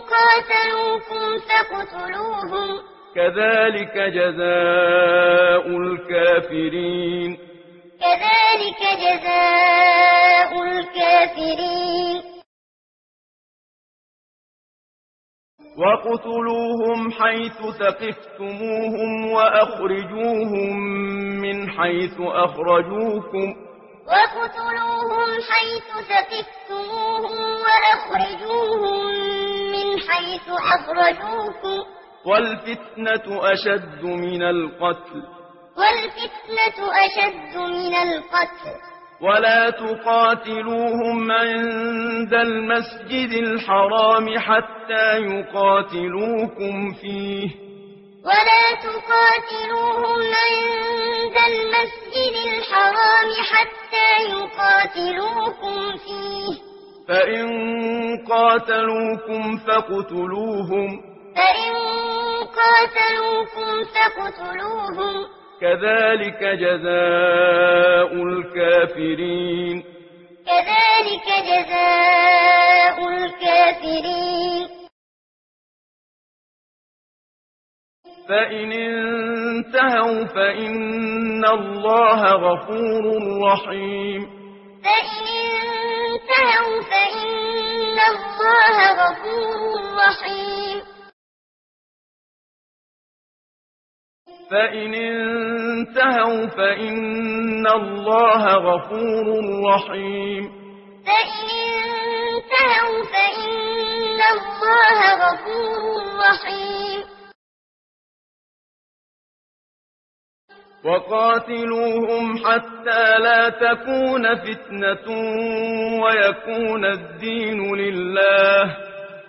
قاتلوكم فاقتلوهم. كذلك جزاء الكافرين. كذلك جزاء الكافرين. وَاقْتُلُوهُمْ حَيْثُ ثَقِفْتُمُوهُمْ وَأَخْرِجُوهُم مِّنْ حَيْثُ أَخْرَجُوكُمْ وَاقْتُلُوهُمْ حَيْثُ ثَقِفْتُمُوهُمْ وَأَخْرِجُوهُم مِّنْ حَيْثُ أَخْرَجُوكُمْ والفتنة أشد من القتل والفتنة أشد من القتل ولا تقاتلوهم عند المسجد الحرام حتى يقاتلوكم فيه. ولا تقاتلوهم عند المسجد الحرام حتى يقاتلوكم فيه. فإن قاتلوكم فاقتلوهم. فإن قاتلوكم فاقتلوهم. كذلك جزاء الكافرين. كذلك جزاء الكافرين. فإن انتهوا فإن الله غفور رحيم. فإن انتهوا فإن الله غفور رحيم. فإن انتهوا فإن الله غفور رحيم فإن انتهوا فإن الله غفور رحيم وقاتلوهم حتى لا تكون فتنة ويكون الدين لله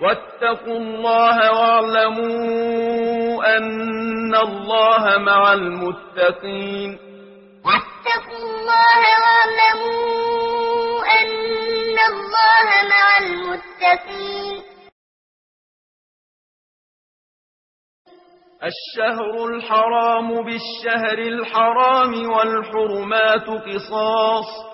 واتقوا الله واعلموا أن الله مع المتقين. واتقوا الله واعلموا أن الله مع المتقين. الشهر الحرام بالشهر الحرام والحرمات قصاص.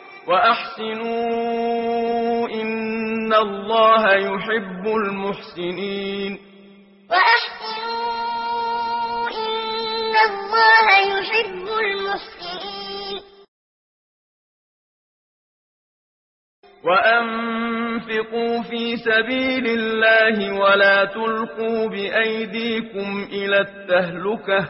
وأحسنوا إن الله يحب المحسنين وأحسنوا إن الله يحب المحسنين وأنفقوا في سبيل الله ولا تلقوا بأيديكم إلى التهلكة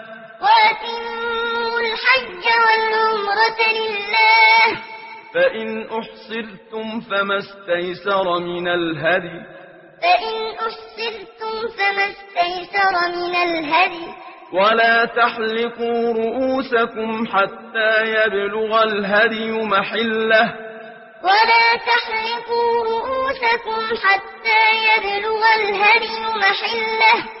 وأتموا الحج والعمرة لله فإن أحصرتم فما استيسر من الهدي فإن أحصرتم فما استيسر من الهدي ولا تحلقوا رؤوسكم حتى يبلغ الهدي محله ولا تحلقوا رؤوسكم حتى يبلغ الهدي محله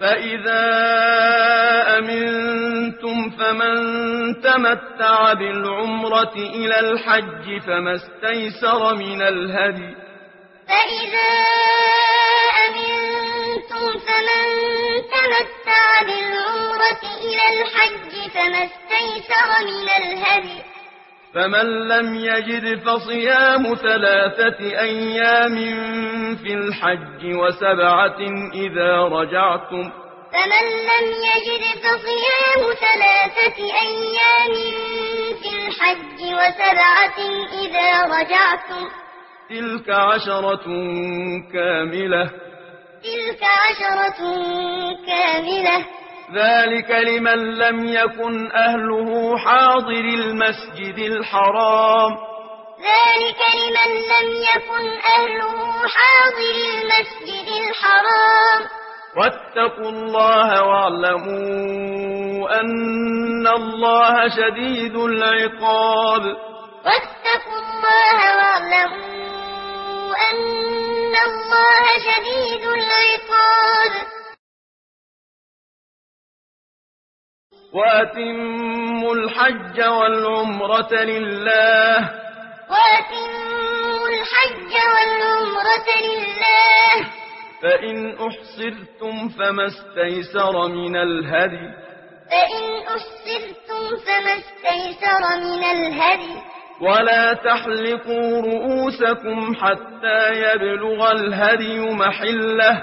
فإذا أمنتم فمن تمتع بالعمرة إلى الحج فما استيسر من الهدي فإذا أمنتم فمن تمتع بالعمرة إلى الحج فما استيسر من الهدي فمن لم يجد فصيام ثلاثة أيام في الحج وسبعة إذا رجعتم فمن لم يجد فصيام ثلاثة أيام في الحج وسبعة إذا رجعتم تلك عشرة كاملة. تلك عشرة كاملة. ذلك لمن لم يكن أهله حاضر المسجد الحرام. ذلك لمن لم يكن أهله حاضر المسجد الحرام. واتقوا الله واعلموا أن الله شديد العقاب. واتقوا الله واعلموا أن الله شديد العقاب. وأتموا الحج والعمرة لله وأتموا الحج والعمرة لله فإن أحصرتم فما استيسر من الهدي فإن أحسرتم فما استيسر من الهدي ولا تحلقوا رؤوسكم حتى يبلغ الهدي محله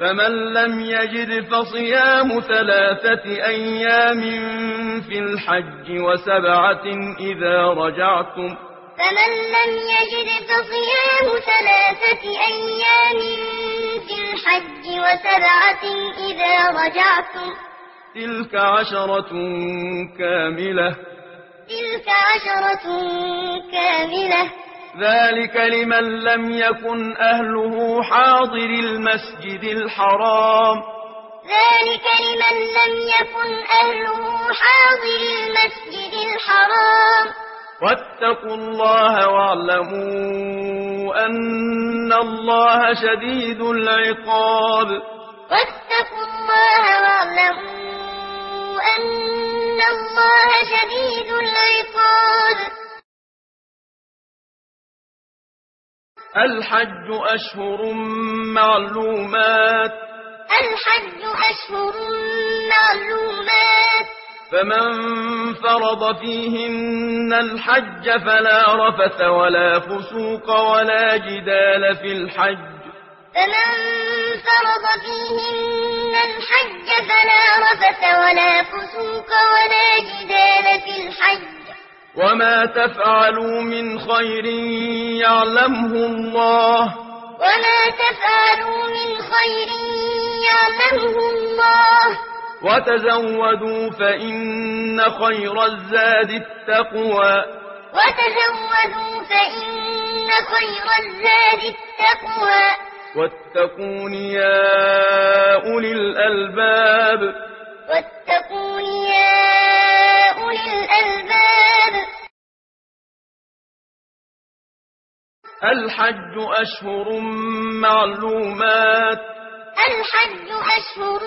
فمن لم يجد فصيام ثلاثة أيام في الحج وسبعة إذا رجعتم فمن لم يجد فصيام ثلاثة أيام في الحج وسبعة إذا رجعتم تلك عشرة كاملة. تلك عشرة كاملة. ذلك لمن لم يكن أهله حاضر المسجد الحرام. ذلك لمن لم يكن أهله حاضر المسجد الحرام. واتقوا الله واعلموا أن الله شديد العقاب. واتقوا الله واعلموا أن الله شديد العقاب. الحج أشهر معلومات. الحج أشهر معلومات. فمن فرض فيهن الحج فلا رفث ولا فسوق ولا جدال في الحج. فمن فرض فيهن الحج فلا رفث ولا فسوق ولا جدال في الحج. وما تفعلوا من خير يعلمه الله وما تفعلوا من خير يعلمه الله وتزودوا فإن خير الزاد التقوى وتزودوا فإن خير الزاد التقوى واتقون يا أولي الألباب واتقون يا أولي الألباب. الحج أشهر معلومات. الحج أشهر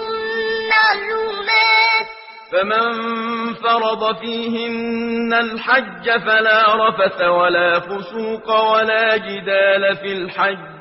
معلومات. فمن فرض فيهن الحج فلا رفث ولا فسوق ولا جدال في الحج.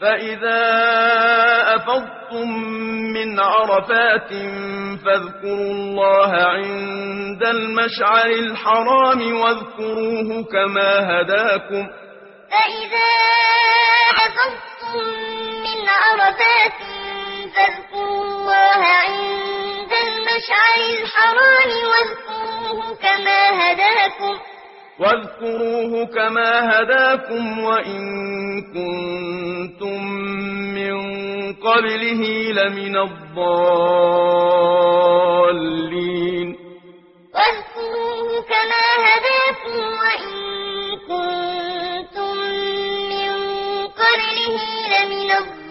فإذا أفضتم من عرفات فاذكروا الله عند المشعر الحرام واذكروه كما هداكم فإذا أفضتم من عرفات فاذكروا الله عند المشعر الحرام واذكروه كما هداكم واذكروه كما هداكم وإن كنتم من قبله لمن الضالين. واذكروه كما هداكم وإن كنتم من قبله لمن الضالين.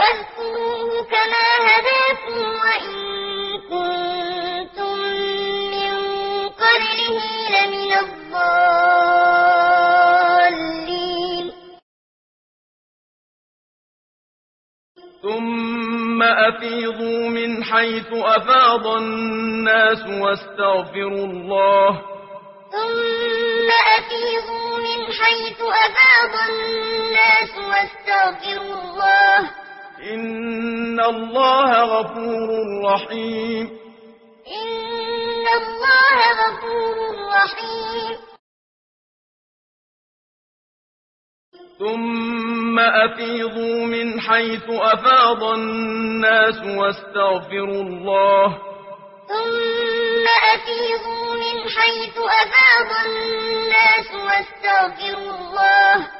واذكروه كما هداكم وإن كنتم من قبله لمن الضالين. ثم أفيضوا من حيث أفاض الناس واستغفروا الله. ثم أفيضوا من حيث أفاض الناس واستغفروا الله. إن الله غفور رحيم إن الله غفور رحيم ثم أفيضوا من حيث أفاض الناس واستغفروا الله ثم أفيضوا من حيث أفاض الناس واستغفروا الله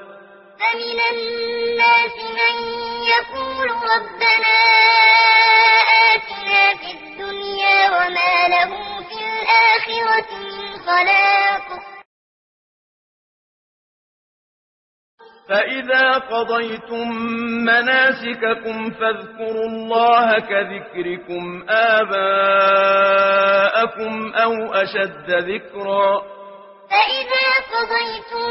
فمن الناس من يقول ربنا آتنا في الدنيا وما له في الآخرة من خلاق. فإذا قضيتم مناسككم فاذكروا الله كذكركم آباءكم أو أشد ذكرا. فإذا قضيتم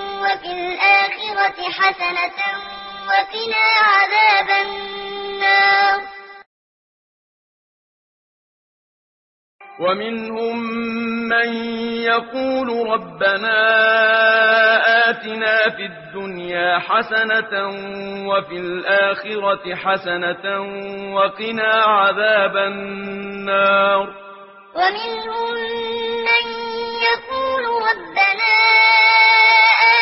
وفي الآخرة حسنة وقنا عذاب النار. ومنهم من يقول ربنا آتنا في الدنيا حسنة وفي الآخرة حسنة وقنا عذاب النار. ومنهم من يقول ربنا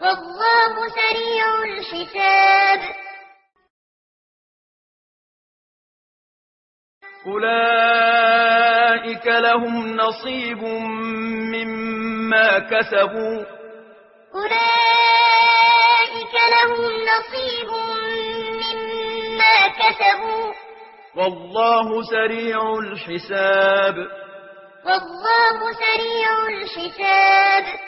والله سريع الحساب. أولئك لهم نصيب مما كسبوا. أولئك لهم نصيب مما كسبوا. والله سريع الحساب. والله سريع الحساب.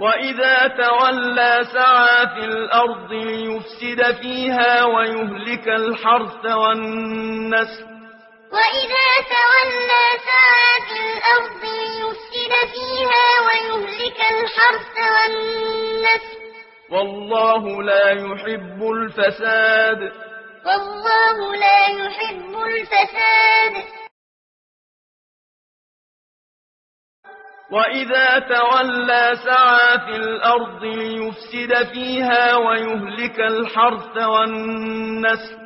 وإذا تولى سعى في الأرض ليفسد فيها ويهلك الحرث والنسل وإذا تولى سعى في الأرض ليفسد فيها ويهلك الحرث والنسل والله لا يحب الفساد والله لا يحب الفساد وإذا تولى سعى في الأرض ليفسد فيها ويهلك الحرث والنسل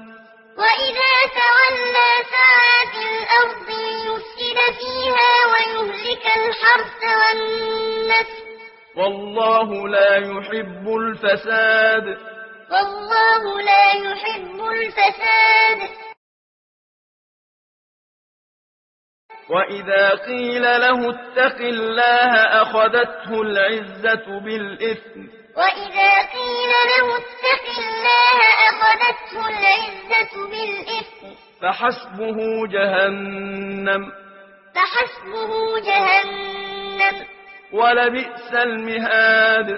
وإذا تولى سعى في الأرض ليفسد فيها ويهلك الحرث والنسل والله لا يحب الفساد والله لا يحب الفساد وإذا قيل له اتق الله أخذته العزة بالإثم وإذا قيل له اتق الله أخذته العزة بالإثم فحسبه جهنم فحسبه جهنم ولبئس المهاد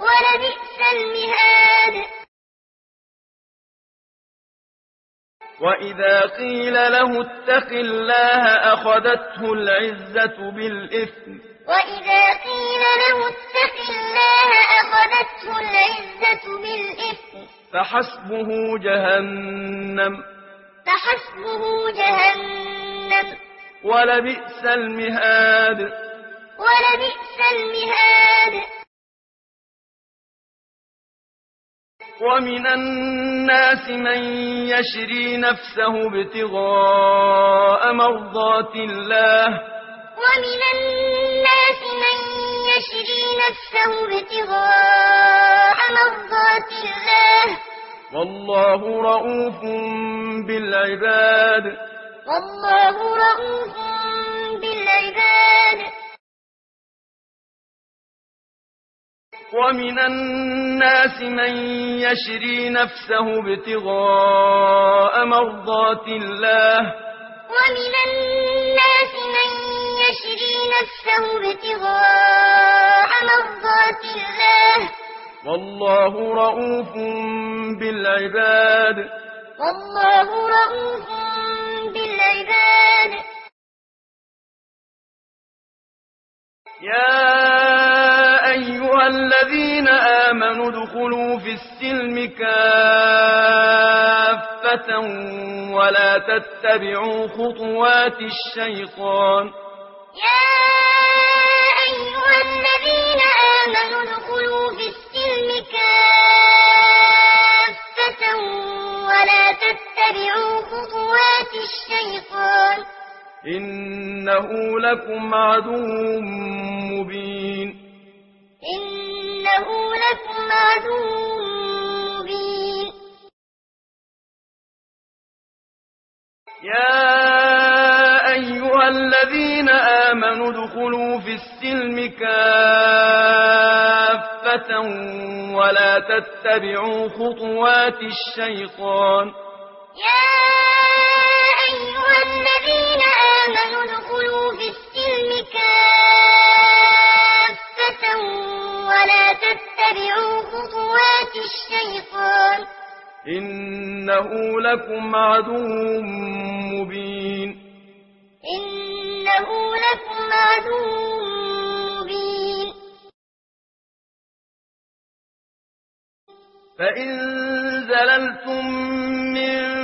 ولبئس المهاد وإذا قيل له اتق الله أخذته العزة بالإثم. وإذا قيل له اتق الله أخذته العزة بالإثم. فحسبه جهنم. فحسبه جهنم. ولبئس المهاد. ولبئس المهاد. ومن الناس من يشري نفسه ابتغاء مرضات الله. ومن الناس من يشري نفسه ابتغاء مرضات الله. والله رؤوف بالعباد. والله رؤوف بالعباد. ومن الناس من يشري نفسه ابتغاء مرضات الله. ومن الناس من يشري نفسه ابتغاء مرضات الله. والله رؤوف بالعباد. والله رؤوف بالعباد. يا أيها الذين آمنوا ادخلوا في السلم كافة ولا تتبعوا خطوات الشيطان يا أيها الذين آمنوا ادخلوا في السلم كافة ولا تتبعوا خطوات الشيطان إنه لكم عدو مبين. إنه لكم عدو مبين. يا أيها الذين آمنوا ادخلوا في السلم كافة ولا تتبعوا خطوات الشيطان. يا أيها الذين آمنوا ادخلوا في السلم كافة ولا تتبعوا خطوات الشيطان. إنه لكم عدو مبين. إنه لكم عدو مبين. فإن زللتم من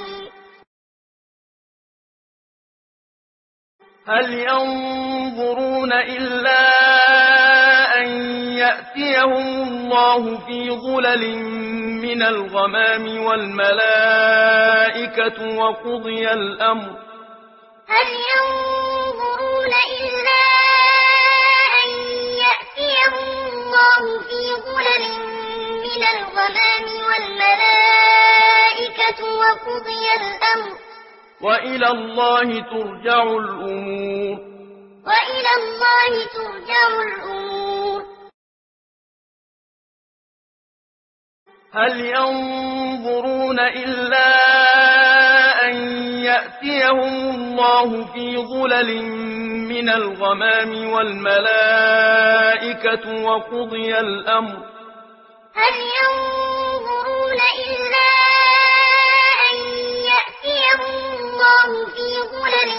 هل ينظرون إلا أن يأتيهم الله في ظلل من الغمام والملائكة وقضي الأمر؟ هل ينظرون إلا أن يأتيهم الله في ظلل من الغمام والملائكة وقضي الأمر؟ وإلى الله ترجع الأمور. وإلى الله ترجع الأمور. هل ينظرون إلا أن يأتيهم الله في ظلل من الغمام والملائكة وقضي الأمر؟ هل ينظرون إلا الله في ظلل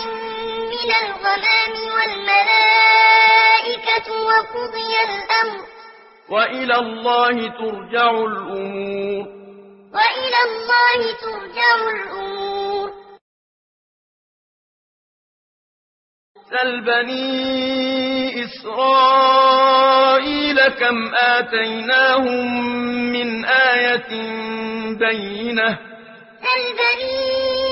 من الغمام والملائكة وقضي الأمر. وإلى الله ترجع الأمور. وإلى الله ترجع الأمور. سل بني إسرائيل كم آتيناهم من آية بينة. سل بني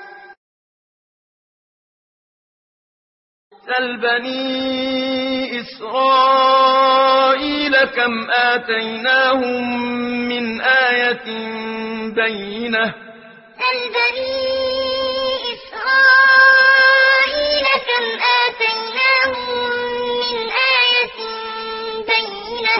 سل بني إسرائيل كم آتيناهم من آية بينة. سل بني إسرائيل كم آتيناهم من آية بينة.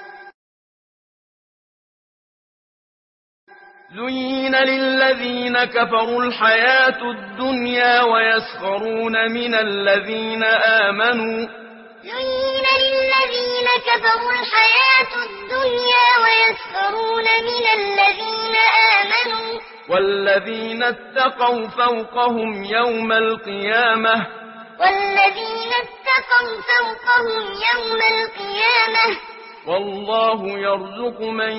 زين للذين كفروا الحياة الدنيا ويسخرون من الذين آمنوا زين للذين كفروا الحياة الدنيا ويسخرون من الذين آمنوا والذين اتقوا فوقهم يوم القيامة والذين اتقوا فوقهم يوم القيامة والله يرزق من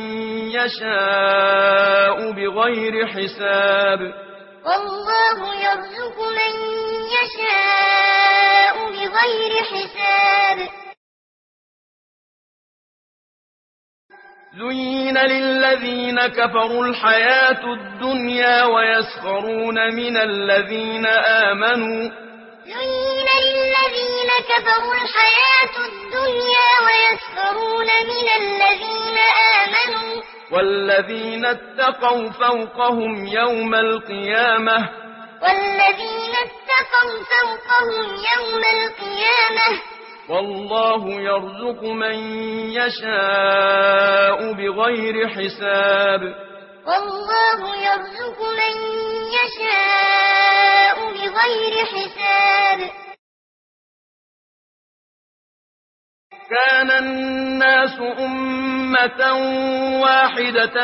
يشاء بغير حساب. والله يرزق من يشاء بغير حساب. زين للذين كفروا الحياة الدنيا ويسخرون من الذين آمنوا. زين كفروا الحياة الدنيا ويسخرون من الذين آمنوا. والذين اتقوا فوقهم يوم القيامة. والذين اتقوا فوقهم يوم القيامة. والله يرزق من يشاء بغير حساب. والله يرزق من يشاء بغير حساب. كان الناس أمة واحدة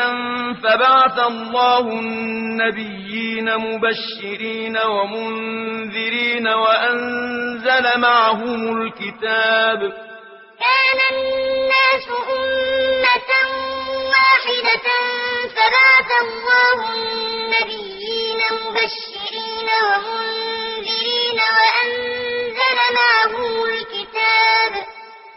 فبعث الله النبيين مبشرين ومنذرين وأنزل معهم الكتاب. كان الناس أمة واحدة فبعث الله النبيين مبشرين ومنذرين وأنزل معهم الكتاب.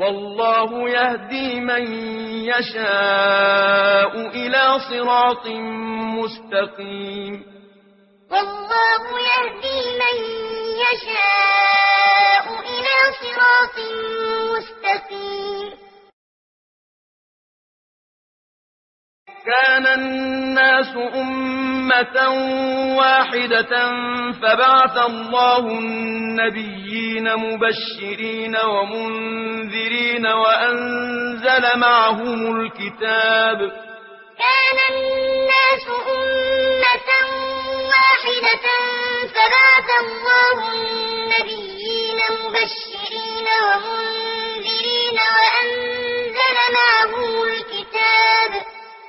والله يهدي من يشاء إلى صراط مستقيم. والله يهدي من يشاء إلى صراط مستقيم. كان الناس أمة واحدة فبعث الله النبيين مبشرين ومنذرين وأنزل معهم الكتاب. كان الناس أمة واحدة فبعث الله النبيين مبشرين ومنذرين وأنزل معهم الكتاب.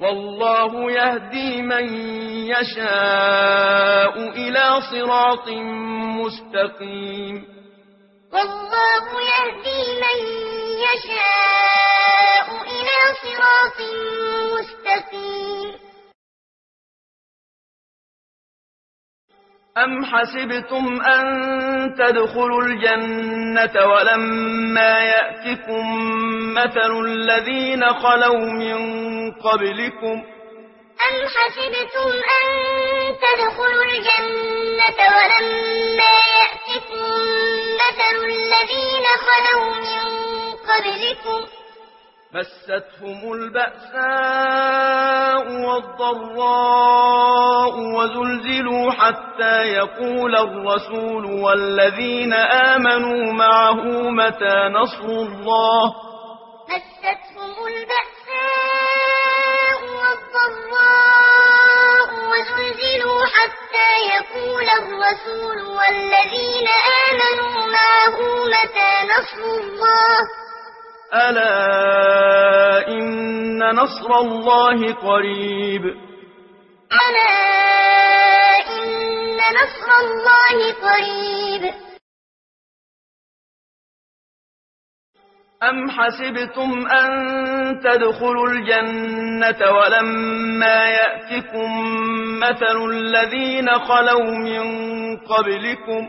والله يهدي من يشاء إلى صراط مستقيم. والله يهدي من يشاء إلى صراط مستقيم. أم حسبتم أن تدخلوا الجنة ولما يأتكم مثل الذين خلوا من قبلكم أم حسبتم أن تدخلوا الجنة ولما يأتكم مثل الذين خلوا من قبلكم مستهم البأساء والضراء وزلزلوا حتى يقول الرسول والذين آمنوا معه متى نصر الله مستهم البأساء والضراء وزلزلوا حتى يقول الرسول والذين آمنوا معه متى نصر الله ألا إن نصر الله قريب. ألا إن نصر الله قريب. أم حسبتم أن تدخلوا الجنة ولما يأتكم مثل الذين خلوا من قبلكم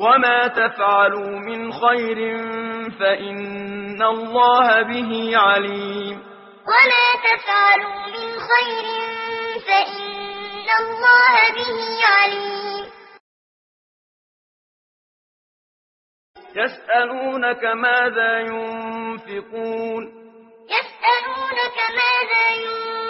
وما تفعلوا من خير فإن الله به عليم وما تفعلوا من خير فإن الله به عليم يسألونك ماذا ينفقون يسألونك ماذا ينفقون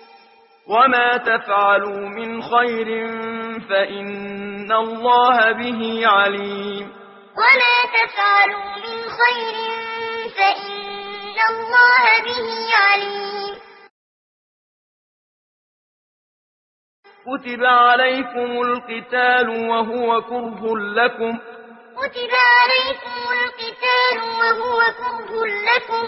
وما تفعلوا من خير فإن الله به عليم وما تفعلوا من خير فإن الله به عليم كتب عليكم القتال وهو كره لكم كتب عليكم القتال وهو كره لكم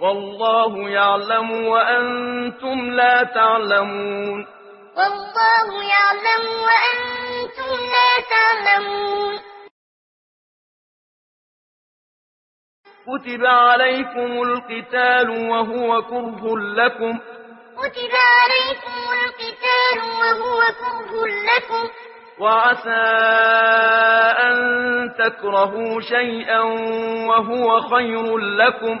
والله يعلم وأنتم لا تعلمون. والله يعلم وأنتم لا تعلمون. كتب عليكم القتال وهو كره لكم. كتب عليكم القتال وهو كره لكم. وعسى أن تكرهوا شيئا وهو خير لكم.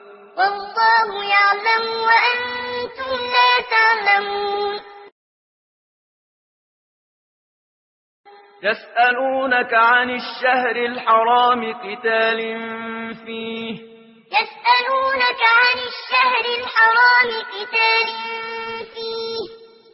والله يعلم وأنتم لا تعلمون. يسألونك عن الشهر الحرام قتال فيه. يسألونك عن الشهر الحرام قتال فيه.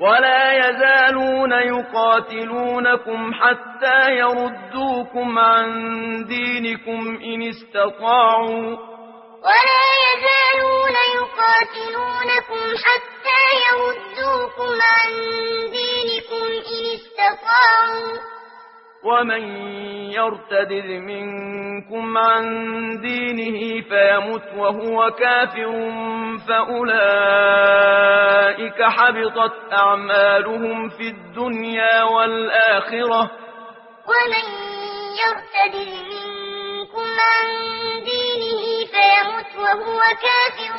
ولا يزالون يقاتلونكم حتى يردوكم عن دينكم إن استطاعوا. ولا يزالون يقاتلونكم حتى يردوكم عن دينكم إن استطاعوا. ومن يرتد منكم عن دينه فيمت وهو كافر فأولئك حبطت أعمالهم في الدنيا والآخرة ومن يرتد منكم عن دينه فيمت وهو كافر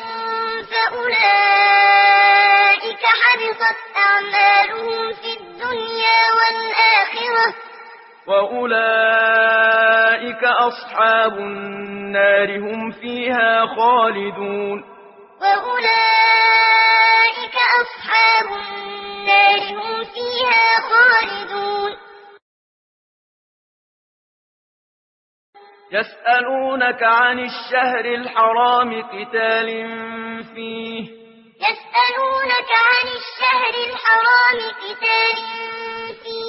فأولئك حبطت أعمالهم في الدنيا والآخرة وأولئك أصحاب النار هم فيها خالدون وأولئك أصحاب النار هم فيها خالدون يسألونك عن الشهر الحرام قتال فيه يسألونك عن الشهر الحرام قتال فيه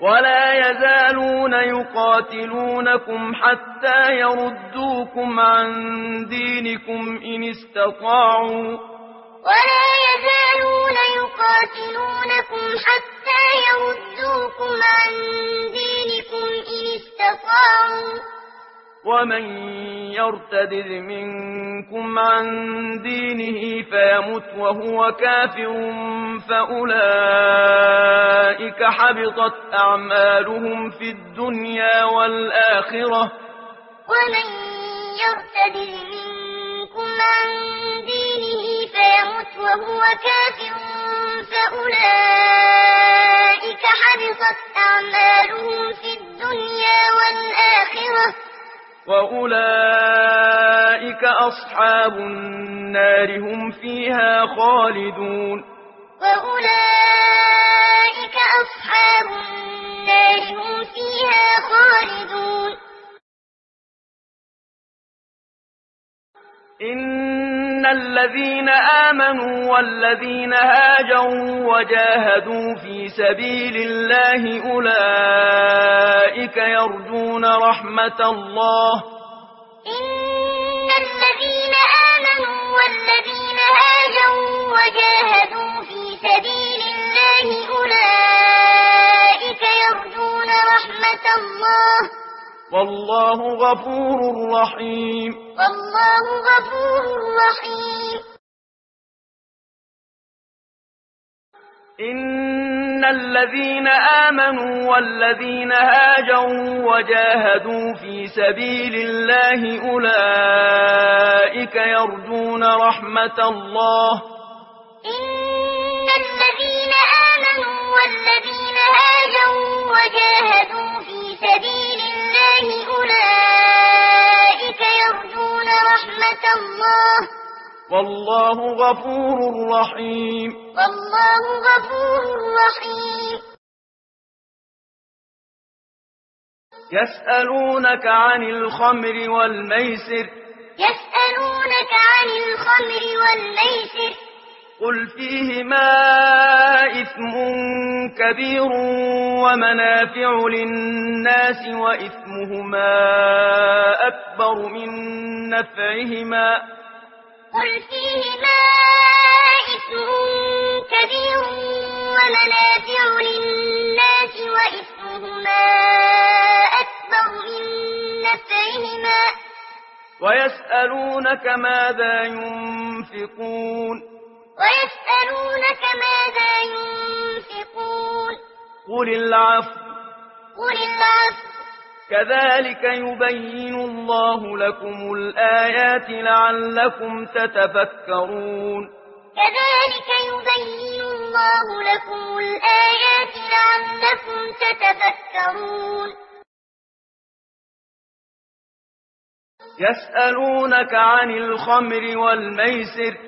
ولا يزالون يقاتلونكم حتى يردوكم عن دينكم إن استطاعوا. ولا يزالون يقاتلونكم حتى يردوكم عن دينكم إن استطاعوا. ومن يرتد منكم عن دينه فيمت وهو كافر فأولئك حبطت أعمالهم في الدنيا والآخرة ومن يرتد منكم عن دينه فيمت وهو كافر فأولئك حبطت أعمالهم في الدنيا والآخرة وأولئك أصحاب النار هم فيها خالدون وأولئك أصحاب النار هم فيها خالدون إن الذين آمنوا والذين هاجروا وجاهدوا في سبيل الله أولئك يرجون رحمة الله إن الذين آمنوا والذين هاجروا وجاهدوا في سبيل الله أولئك يرجون رحمة الله والله غفور رحيم. والله غفور رحيم. إن الذين آمنوا والذين هاجروا وجاهدوا في سبيل الله أولئك يرجون رحمة الله. إن الذين آمنوا والذين هاجروا وجاهدوا في سبيل يرجون رحمة الله والله غفور رحيم. والله غفور رحيم يسألونك عن الخمر والميسر. يسألونك عن الخمر والميسر قل فيهما إثم كبير ومنافع للناس وإثمهما أكبر من نفعهما. قل فيهما إثم كبير ومنافع للناس وإثمهما أكبر من نفعهما. ويسألونك ماذا ينفقون؟ ويسألونك ماذا ينفقون؟ قل العفو. قل العفو. كذلك يبين الله لكم الآيات لعلكم تتفكرون. كذلك يبين الله لكم الآيات لعلكم تتفكرون. يسألونك عن الخمر والميسر.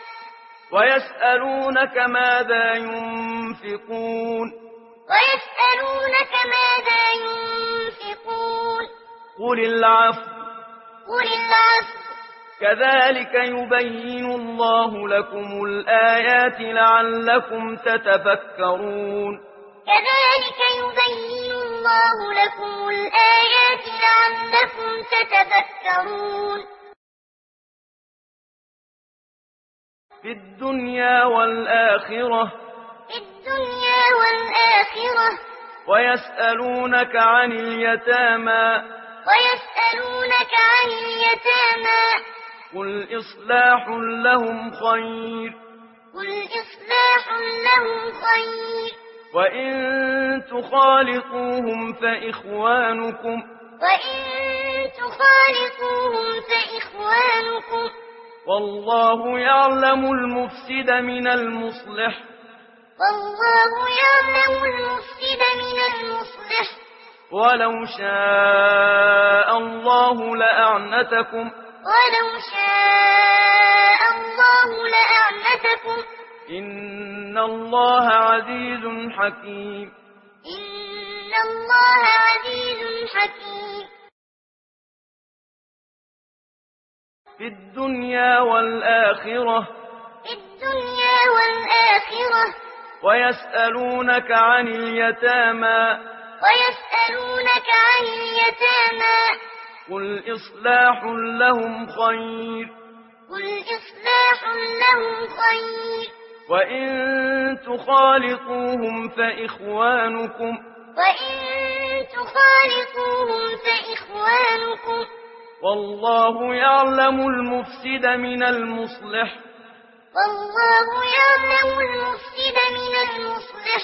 ويسألونك ماذا ينفقون ويسألونك ماذا ينفقون قل العفو قل العفو كذلك يبين الله لكم الآيات لعلكم تتفكرون كذلك يبين الله لكم الآيات لعلكم تتفكرون في الدنيا والآخرة. في الدنيا والآخرة. ويسألونك عن اليتامى. ويسألونك عن اليتامى. قل إصلاح لهم خير. قل إصلاح لهم خير. وإن تخالطوهم فإخوانكم. وإن تخالطوهم فإخوانكم. والله يعلم المفسد من المصلح. والله يعلم المفسد من المصلح. ولو شاء الله لأعنتكم. ولو شاء الله لأعنتكم. إن الله عزيز حكيم. إن الله عزيز حكيم. في الدنيا والآخرة. في الدنيا والآخرة. ويسألونك عن اليتامى. ويسألونك عن اليتامى. قل إصلاح لهم خير. قل إصلاح لهم خير. وإن تخالطوهم فإخوانكم. وإن تخالطوهم فإخوانكم. والله يعلم المفسد من المصلح. والله يعلم المفسد من المصلح.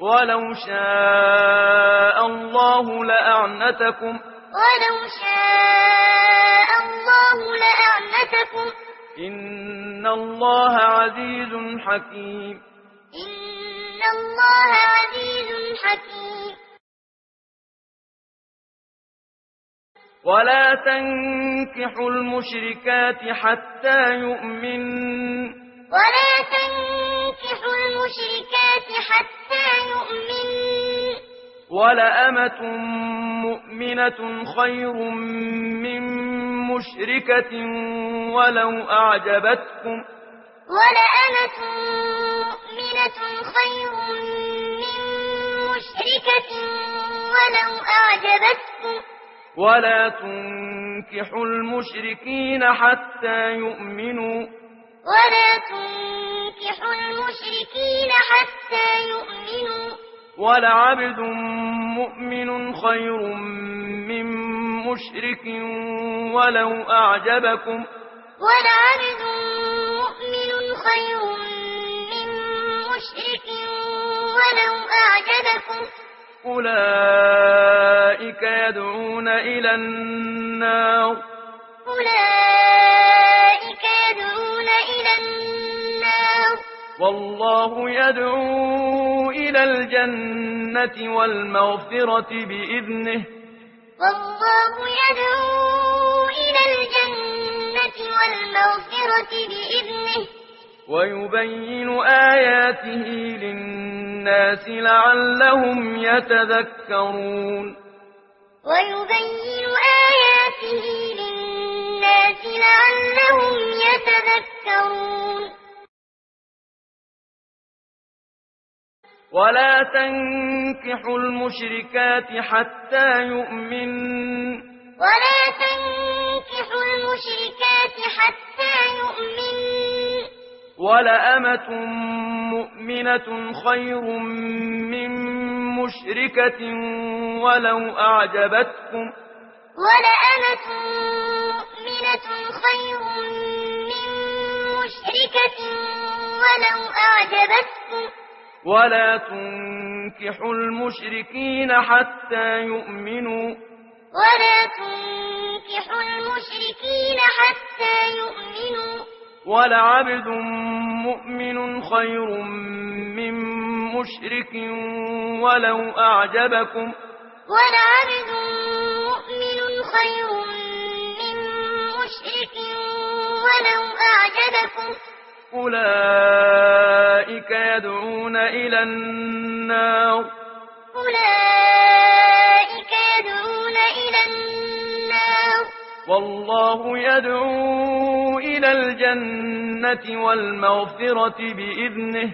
ولو شاء الله لأعنتكم. ولو شاء الله لأعنتكم. إن الله عزيز حكيم. إن الله عزيز حكيم. ولا تنكحوا المشركات حتى يؤمن. ولا تنكحوا المشركات حتى يؤمن. ولأمة مؤمنة خير من مشركة ولو أعجبتكم. ولأمة مؤمنة خير من مشركة ولو أعجبتكم. ولا تنكحوا المشركين حتى يؤمنوا. ولا تنكحوا المشركين حتى يؤمنوا. ولعبد مؤمن خير من مشرك ولو أعجبكم. ولعبد مؤمن خير من مشرك ولو أعجبكم. أولئك يدعون إلى النار. أولئك يدعون إلى النار. والله يدعو إلى الجنة والمغفرة بإذنه. والله يدعو إلى الجنة والمغفرة بإذنه. ويبين آياته للناس لعلهم يتذكرون. ويبين آياته للناس لعلهم يتذكرون. ولا تنكحوا المشركات حتى يؤمن. ولا تنكحوا المشركات حتى يؤمن. ولأمة مؤمنة خير من مشركة ولو أعجبتكم ولأمة مؤمنة خير من مشركة ولو أعجبتكم ولا تنكحوا المشركين حتى يؤمنوا ولا تنكحوا المشركين حتى يؤمنوا ولعبد مؤمن خير من مشرك ولو أعجبكم ولعبد مؤمن خير من مشرك ولو أعجبكم أولئك يدعون إلى النار أولئك يدعون إلى النار والله يدعو إلى الجنة والمغفرة بإذنه.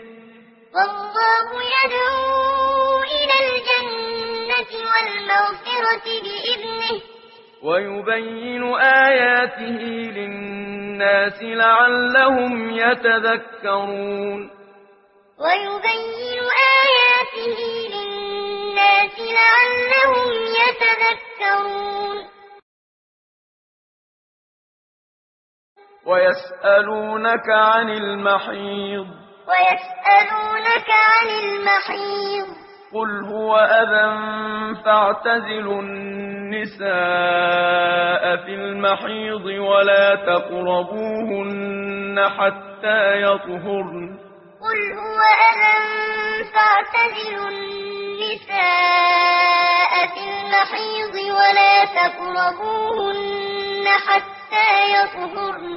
والله يدعو إلى الجنة والمغفرة بإذنه. ويبين آياته للناس لعلهم يتذكرون. ويبين آياته للناس لعلهم يتذكرون. ويسألونك عن المحيض. ويسألونك عن المحيض. قل هو أذى فاعتزلوا النساء في المحيض ولا تقربوهن حتى يطهرن. قل هو أذى فاعتزلوا النساء في المحيض ولا تقربوهن حتى يطهرن.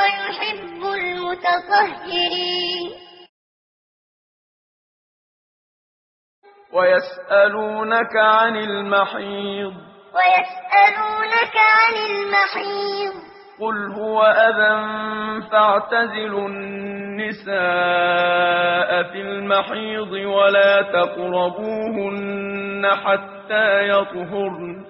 ويحب المتطهرين. ويسألونك عن المحيض. ويسألونك عن المحيض. قل هو أذى فاعتزلوا النساء في المحيض ولا تقربوهن حتى يطهرن.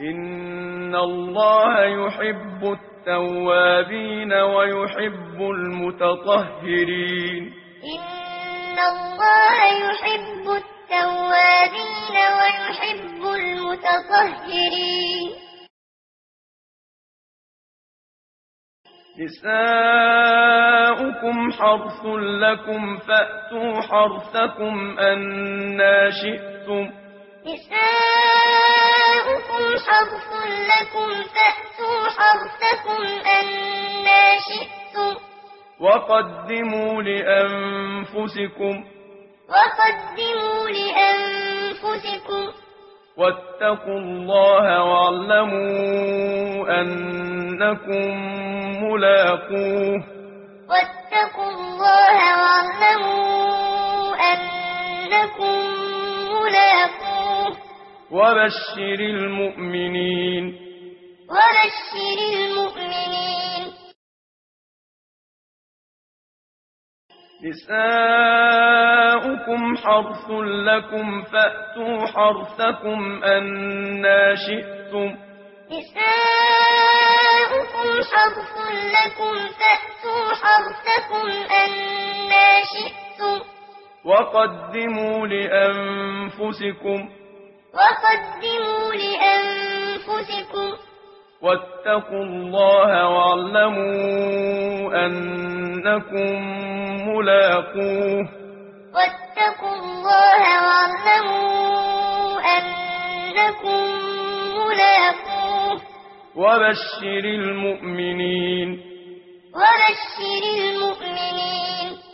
إن الله يحب التوابين ويحب المتطهرين إن الله يحب التوابين ويحب المتطهرين نساؤكم حرث لكم فأتوا حرثكم أنا شئتم نساؤكم حرث لكم فأتوا حرثكم أنا شئتم. وقدموا لأنفسكم وقدموا لأنفسكم. واتقوا الله واعلموا أنكم ملاقوه. واتقوا الله واعلموا أنكم ملاقوه. وبشر المؤمنين. وبشر المؤمنين. نساؤكم حرث لكم فأتوا حرثكم أنا شئتم. نساؤكم حرث لكم فأتوا حرثكم أنا شئتم. وقدموا لأنفسكم وقدموا لأنفسكم. واتقوا الله واعلموا أنكم ملاقوه. واتقوا الله واعلموا أنكم ملاقوه. وبشر المؤمنين. وبشر المؤمنين.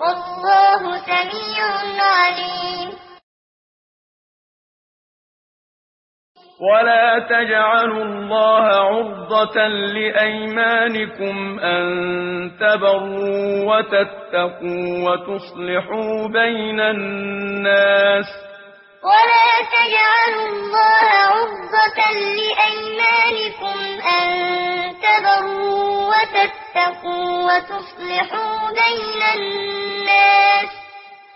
والله سميع عليم. ولا تجعلوا الله عرضة لأيمانكم أن تبروا وتتقوا وتصلحوا بين الناس. ولا تجعلوا الله عرضة لأيمانكم أن تبروا وتتقوا وتصلحوا بين الناس.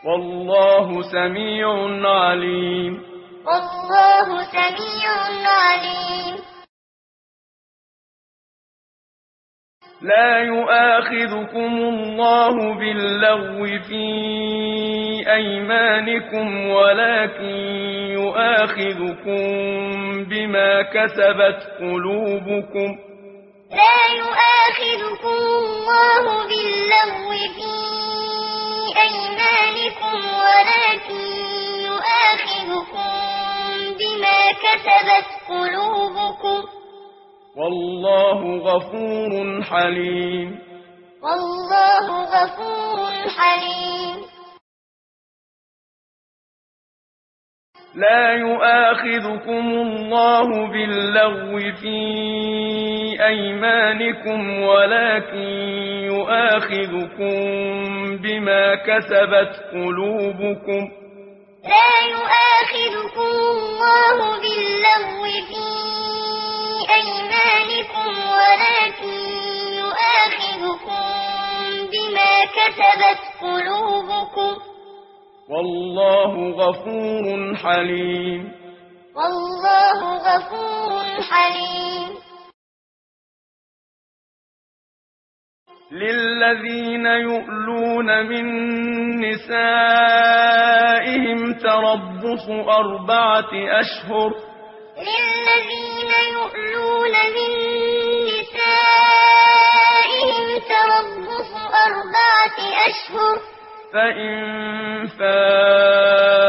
والله سميع عليم. والله سميع عليم. لا يؤاخذكم الله باللغو في أيمانكم ولكن يؤاخذكم بما كسبت قلوبكم. لا يؤاخذكم الله باللغو في أيمانكم ولكن يؤاخذكم بما كسبت قلوبكم. والله غفور حليم. والله غفور حليم. لا يؤاخذكم الله باللغو في أيمانكم ولكن يؤاخذكم بما كسبت قلوبكم. لا يؤاخذكم الله باللغو في أيمانكم ولكن يؤاخذكم بما كسبت قلوبكم. والله غفور حليم. والله غفور حليم. للذين يؤلون من نسائهم تربص أربعة أشهر. للذين يؤلون من نسائهم تربص أربعة أشهر. فإن فاءوا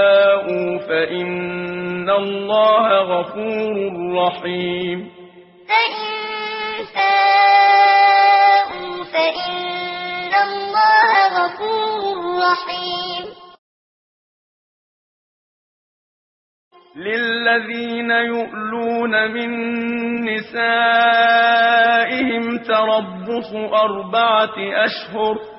فإن الله غفور رحيم فإن فاءوا فإن الله غفور رحيم للذين يؤلون من نسائهم تربص أربعة أشهر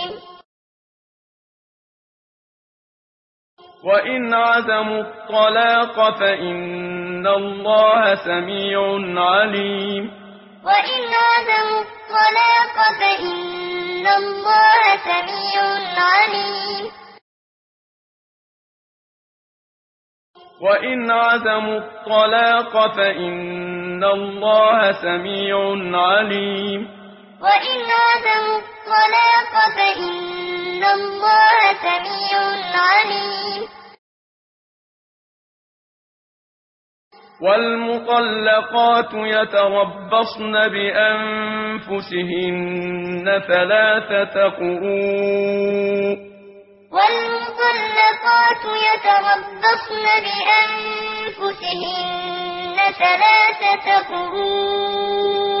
وإن عزموا الطلاق فإن الله سميع عليم وإن عزموا الطلاق فإن الله سميع عليم وإن عزموا الطلاق فإن الله سميع عليم وإن عزموا الطلاق فإن الله سميع عليم. والمطلقات يتربصن بأنفسهن ثلاثة قروء. والمطلقات يتربصن بأنفسهن ثلاثة قروء.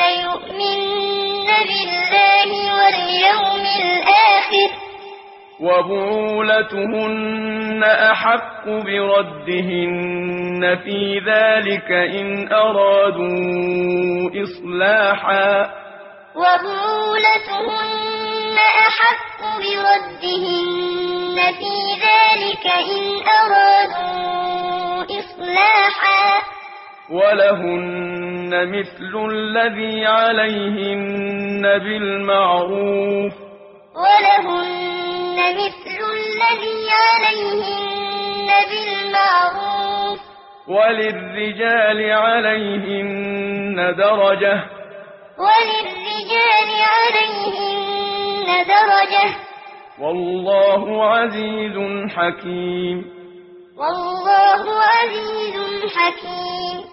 يؤمن بالله واليوم الآخر وبعولتهن أحق بردهن في ذلك إن أرادوا إصلاحا وبعولتهن أحق بردهن في ذلك إن أرادوا إصلاحا ولهن مثل الذي عليهن بالمعروف. ولهن مثل الذي عليهن بالمعروف. وللرجال عليهن درجة. وللرجال عليهن درجة. والله عزيز حكيم. والله عزيز حكيم.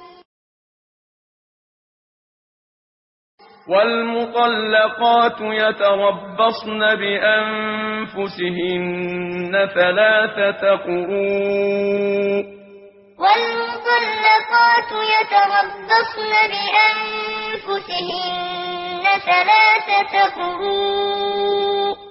والمطلقات يتربصن بأنفسهن ثلاثة قروء. والمطلقات يتربصن بأنفسهن ثلاثة قروء.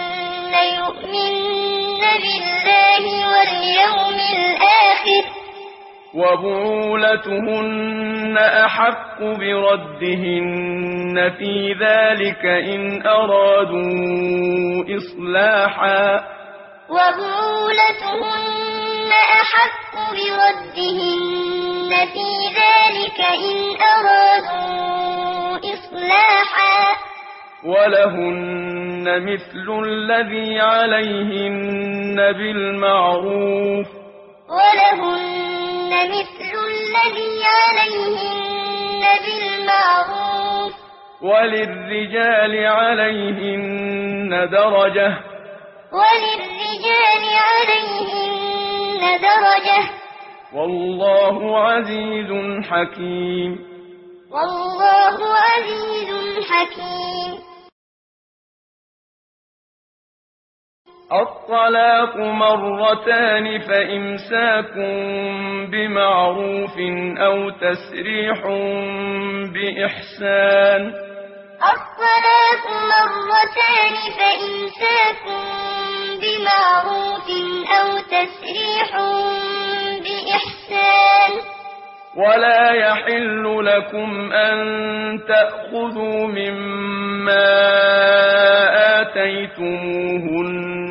يؤمن بالله واليوم الآخر وبعولتهن أحق بردهن في ذلك إن أرادوا إصلاحا وبعولتهن أحق بردهن في ذلك إن أرادوا إصلاحا ولهن مثل الذي عليهن بالمعروف. ولهن مثل الذي عليهن بالمعروف. وللرجال عليهن درجة. وللرجال عليهن درجة. والله عزيز حكيم. والله عزيز حكيم. الطلاق مرتان فإمساك بمعروف أو تسريح بإحسان. الطلاق مرتان فإمساك بمعروف أو تسريح بإحسان. ولا يحل لكم أن تأخذوا مما آتيتموهن.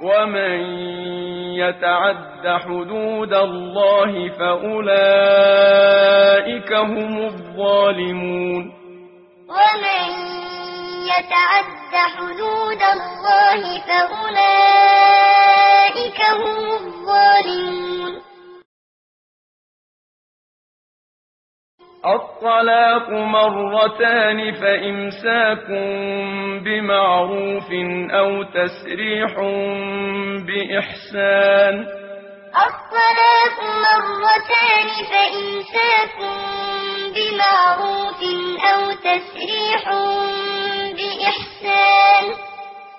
ومن يتعد حدود الله فأولئك هم الظالمون. ومن يتعد حدود الله فأولئك هم الظالمون. الطلاق مرتان فإمساك بمعروف أو تسريح بإحسان. الطلاق مرتان فإمساك بمعروف أو تسريح بإحسان.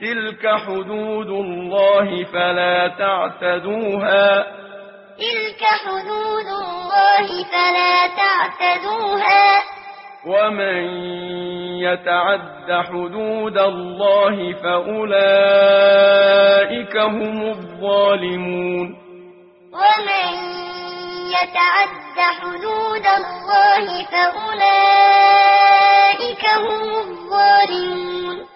تلك حدود الله فلا تعتدوها تلك حدود الله فلا تعتدوها ومن يتعد حدود الله فأولئك هم الظالمون ومن يتعد حدود الله فأولئك هم الظالمون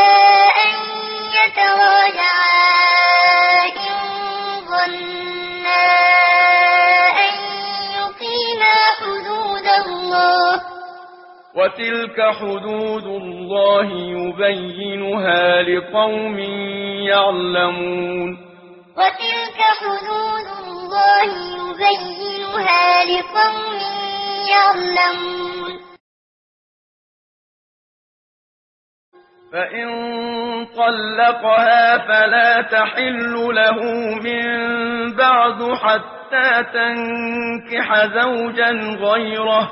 وتلك حدود الله يبينها لقوم يعلمون. وتلك حدود الله يبينها لقوم يعلمون. فإن طلقها فلا تحل له من بعد حتى تنكح زوجا غيره.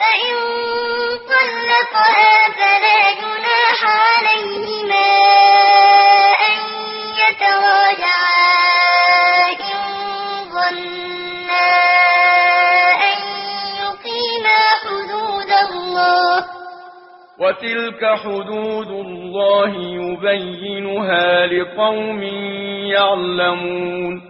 فإن طلقها فلا جناح عليهما أن إن ظنا أن يقيما حدود الله وتلك حدود الله يبينها لقوم يعلمون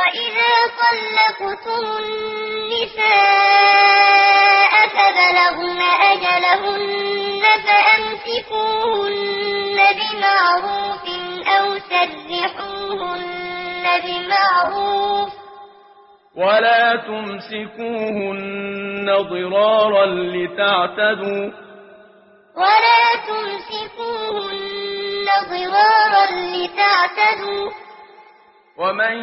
وإذا طلقتم النساء فبلغن أجلهن فأمسكوهن بمعروف أو سرحوهن بمعروف ولا تمسكوهن ضرارا لتعتدوا ولا تمسكوهن ضرارا لتعتدوا ومن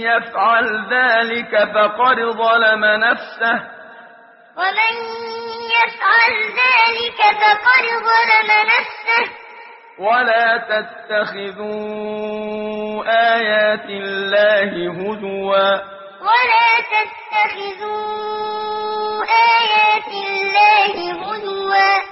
يفعل ذلك فقد ظلم نفسه ومن يفعل ذلك فقد ظلم نفسه ولا تتخذوا آيات الله هزوا ولا تتخذوا آيات الله هزوا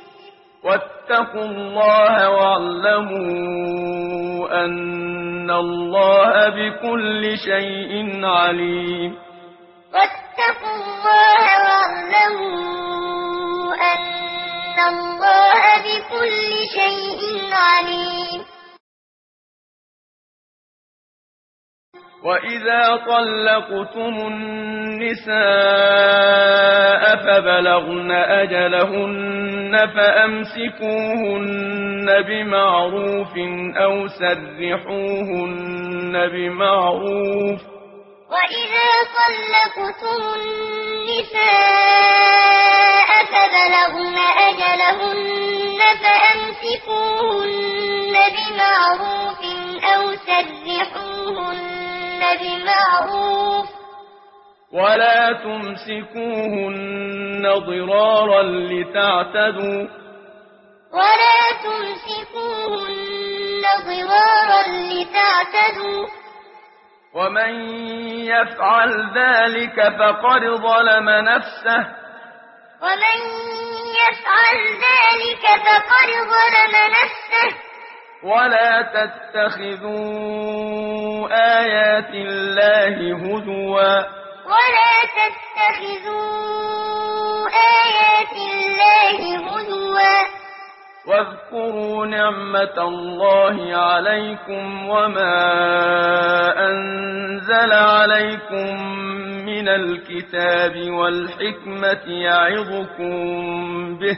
واتقوا الله واعلموا أن الله بكل شيء عليم. واتقوا الله واعلموا أن الله بكل شيء عليم. وإذا طلقتم النساء فبلغن أجلهن فأمسكوهن بمعروف أو سرحوهن بمعروف وإذا طلقتم النساء فبلغن أجلهن فأمسكوهن بمعروف أو سرحوهن بمعروف ولا تمسكوهن ضرارا لتعتدوا. ولا تمسكوهن ضرارا لتعتدوا. ومن يفعل ذلك فقد ظلم نفسه. ومن يفعل ذلك فقد ظلم نفسه. ولا تتخذوا آيات الله هزواً ولا تتخذوا آيات الله هزوا واذكروا نعمة الله عليكم وما أنزل عليكم من الكتاب والحكمة يعظكم به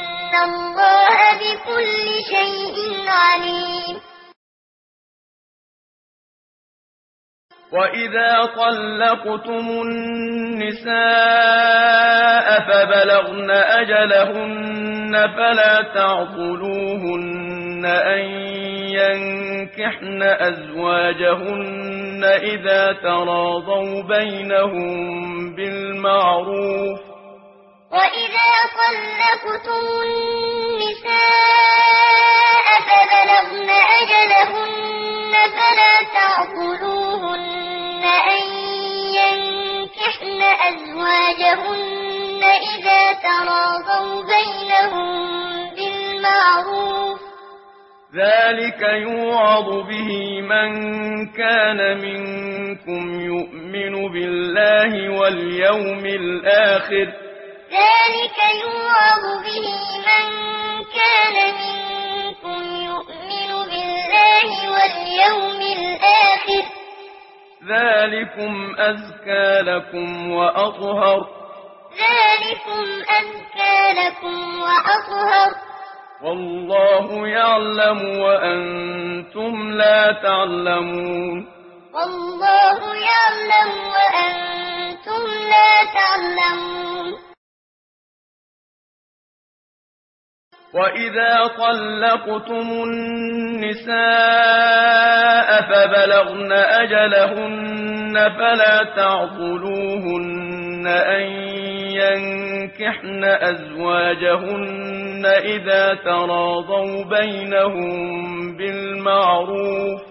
الله بكل شيء عليم وإذا طلقتم النساء فبلغن أجلهن فلا تعضلوهن أن ينكحن أزواجهن إذا تراضوا بينهم بالمعروف وإذا طلقتم النساء فبلغن أجلهن فلا تعضلوهن أن ينكحن أزواجهن إذا تراضوا بينهم بالمعروف ذلك يوعظ به من كان منكم يؤمن بالله واليوم الآخر ذلك يوعظ به من كان منكم يؤمن بالله واليوم الآخر. ذلكم أزكى لكم وأطهر. ذلكم أزكى لكم وأطهر. والله يعلم وأنتم لا تعلمون. والله يعلم وأنتم لا تعلمون. وإذا طلقتم النساء فبلغن أجلهن فلا تعضلوهن أن ينكحن أزواجهن إذا تراضوا بينهم بالمعروف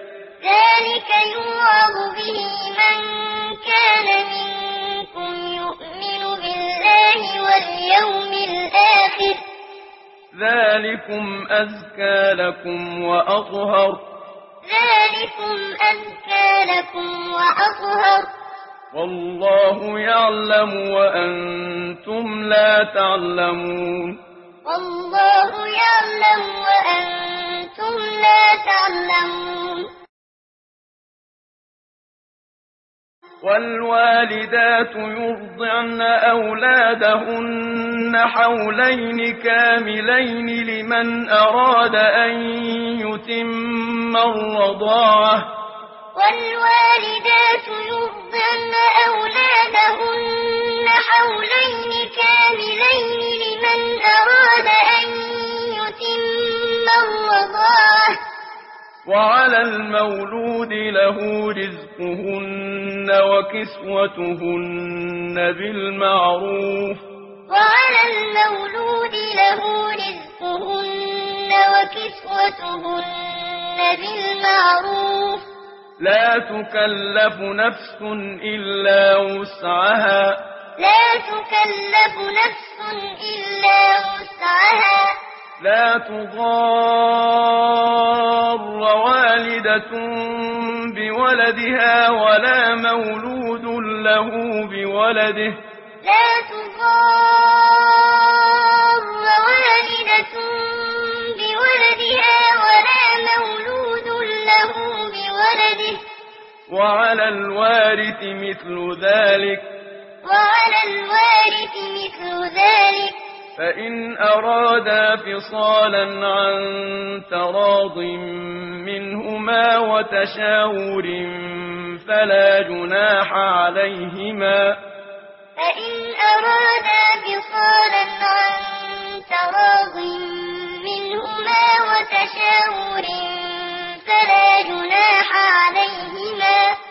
ذلك يوعظ به من كان منكم يؤمن بالله واليوم الآخر. ذلكم أزكى لكم وأطهر. ذلكم أزكى لكم وأطهر. والله يعلم وأنتم لا تعلمون. والله يعلم وأنتم لا تعلمون. والوالدات يرضعن أولادهن حولين كاملين لمن أراد أن يتم الرضاعة. والوالدات يرضعن وعلى المولود له رزقهن وكسوتهن بالمعروف. وعلى المولود له رزقهن وكسوتهن بالمعروف. لا تكلف نفس إلا وسعها. لا تكلف نفس إلا وسعها. لا تضار والدة بولدها ولا مولود له بولده. لا تضار والدة بولدها ولا مولود له بولده. وعلى الوارث مثل ذلك. وعلى الوارث مثل ذلك. فإن أرادا فصالا عن تراض منهما وتشاور فلا جناح عليهما فإن أرادا فصالا عن تراض منهما وتشاور فلا جناح عليهما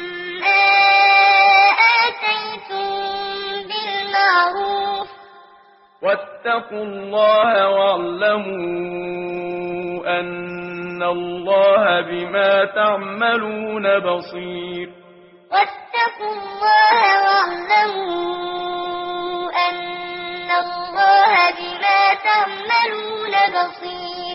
ما آتيتم بالمعروف واتقوا الله واعلموا أن الله بما تعملون بصير واتقوا الله واعلموا أن الله بما تعملون بصير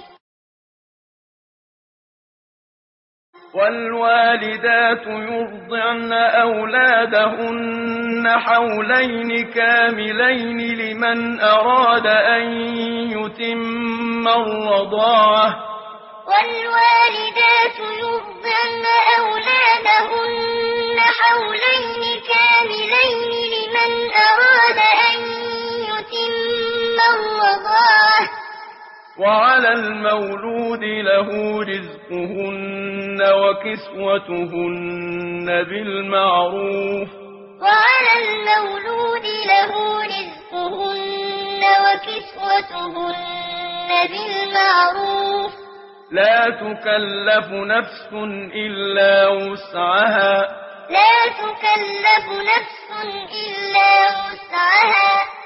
والوالدات يرضعن أولادهن حولين كاملين لمن أراد أن يتم الرضاعة. والوالدات يرضعن أولادهن حولين كاملين لمن أراد أن يتم الرضاعة. وعلى المولود له رزقهن وكسوتهن بالمعروف. وعلى المولود له رزقهن وكسوتهن بالمعروف. لا تكلف نفس إلا وسعها. لا تكلف نفس إلا وسعها.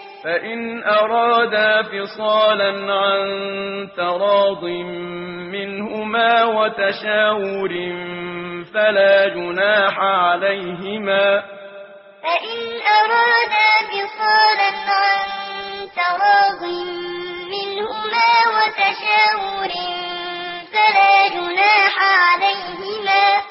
فإن أرادا فصالا عن تراض منهما وتشاور فلا جناح عليهما فإن أرادا فصالا عن تراض منهما وتشاور فلا جناح عليهما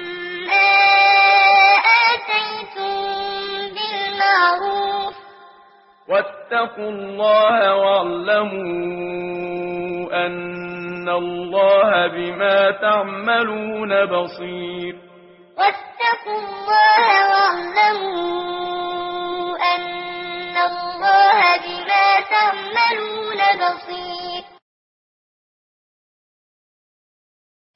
واتقوا الله واعلموا أن الله بما تعملون بصير. واتقوا الله واعلموا أن الله بما تعملون بصير.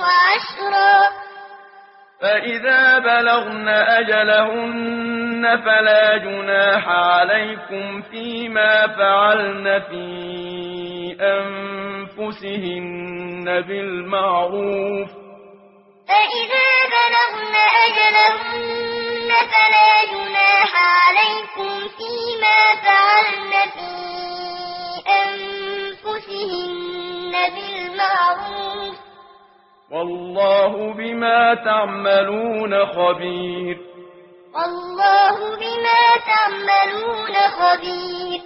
وعشرا. فإذا بلغن أجلهن فلا جناح عليكم فيما فعلن في أنفسهن بالمعروف. فإذا بلغن أجلهن فلا جناح عليكم فيما فعلن في أنفسهن بالمعروف. والله بما تعملون خبير. والله بما تعملون خبير.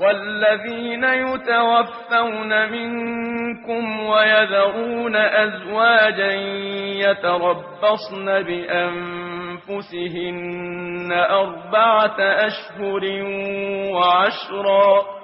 والذين يتوفون منكم ويذرون أزواجا يتربصن بأنفسهن أربعة أشهر وعشرا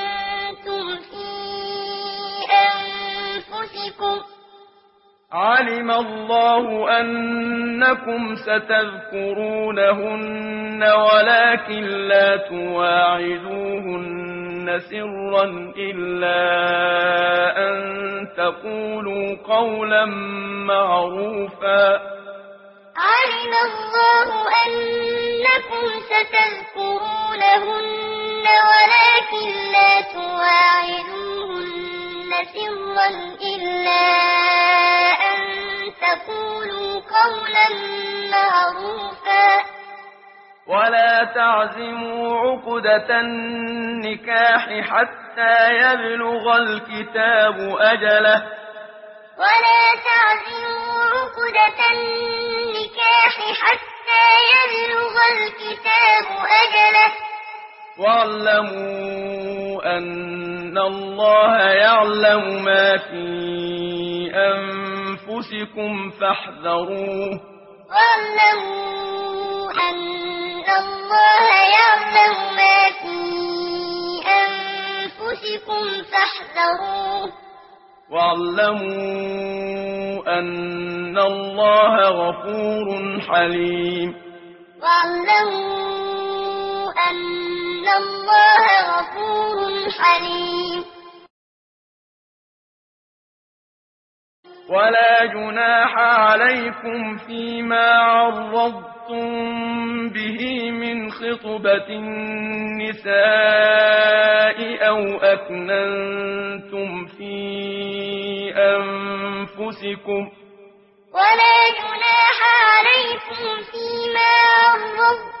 أنفسكم علم الله أنكم ستذكرونهن ولكن لا تواعدوهن سرا إلا أن تقولوا قولا معروفا. علم الله أنكم ستذكرونهن ولكن لا تواعدوهن سرا إلا أن تقولوا قولا معروفا. ولا تعزموا عقدة النكاح حتى يبلغ الكتاب أجله. ولا تعزموا عقدة النكاح حتى يبلغ الكتاب أجله. واعلموا أن الله يعلم ما في أنفسكم فاحذروه. واعلموا أن الله يعلم ما في أنفسكم فاحذروه. واعلموا أن الله غفور حليم. واعلموا أن الله غفور حليم ولا جناح عليكم فيما عرضتم به من خطبة النساء أو أكننتم في أنفسكم ولا جناح عليكم فيما عرضتم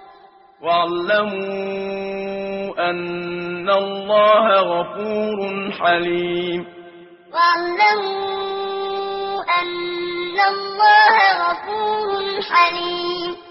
واعلموا أن الله غفور حليم. واعلموا أن الله غفور حليم.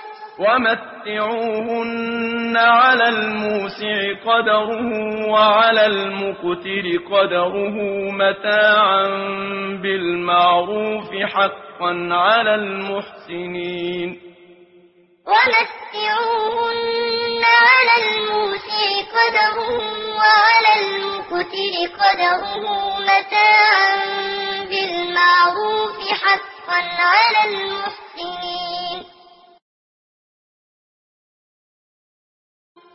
ومتعوهن على الموسع قدره وعلى المقتر قدره متاعا بالمعروف حقا على المحسنين. ومتعوهن على الموسع قدره وعلى المقتر قدره متاعا بالمعروف حقا على المحسنين.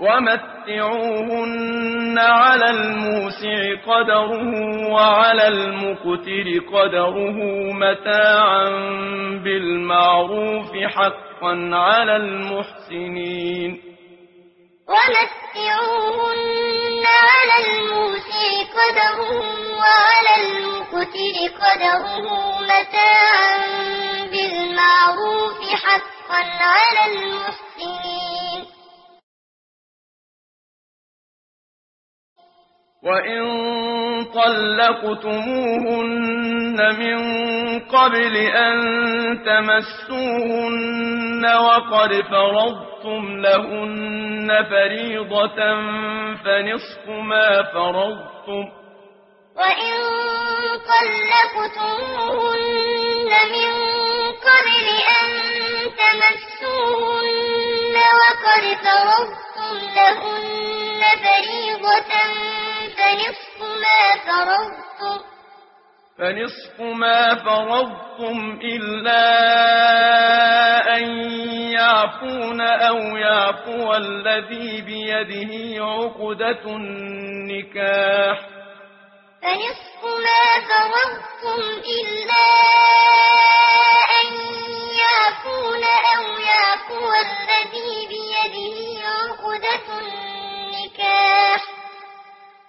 ومتعوهن على الموسع قدره وعلى المقتر قدره متاعا بالمعروف حقا على المحسنين ومتعوهن على الموسع قدره وعلى المقتر قدره متاعا بالمعروف حقا على المحسنين وإن طلقتموهن من قبل أن تمسوهن وقد فرضتم لهن فريضة فنصف ما فرضتم وإن طلقتموهن من قبل أن تمسوهن وقد فرضتم لهن فريضة فنصف ما فرضتم. فنصف ما فرضتم إلا أن يعفون أو يعفو الذي بيده عقدة النكاح. فنصف ما فرضتم إلا أن يعفون أو يعفو الذي بيده عقدة النكاح.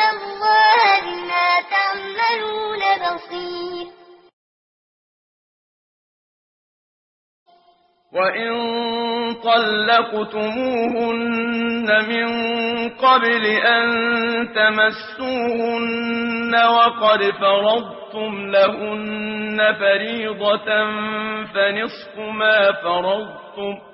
الله بما تعملون بصير. وإن طلقتموهن من قبل أن تمسوهن وقد فرضتم لهن فريضة فنصف ما فرضتم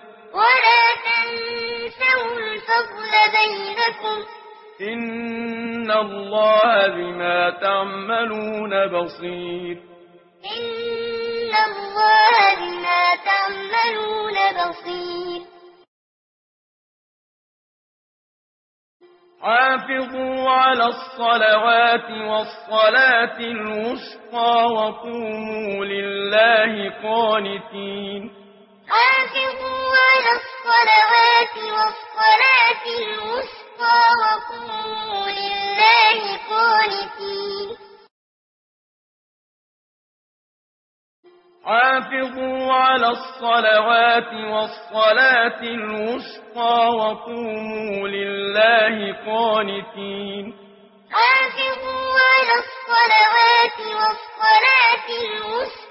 ولا تنسوا الفضل بينكم. إن الله بما تعملون بصير. إن الله بما تعملون بصير. حافظوا على الصلوات والصلاة الوسطى وقوموا لله قانتين. حافظوا على الصلوات والصلاة الوسطى وقوموا لله قانتين حافظوا على الصلوات والصلاة الوسطى وقوموا لله قانتين حافظوا على الصلوات والصلاة الوسطى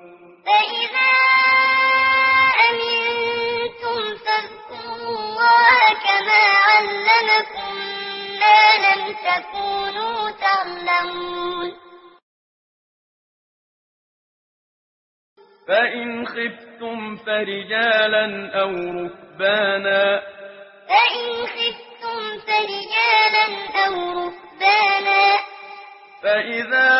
فإذا أمنتم فاذكروا الله كما علمكم ما لم تكونوا تعلمون. فإن خفتم فرجالا أو ركبانا. فإن خفتم فرجالا أو ركبانا. فإذا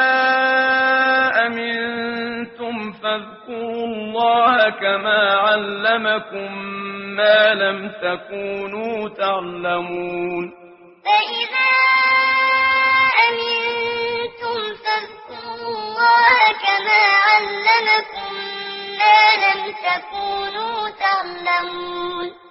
أمنتم فاذكروا الله كما علمكم ما لم تكونوا تعلمون فإذا أمنتم فاذكروا الله كما علمكم ما لم تكونوا تعلمون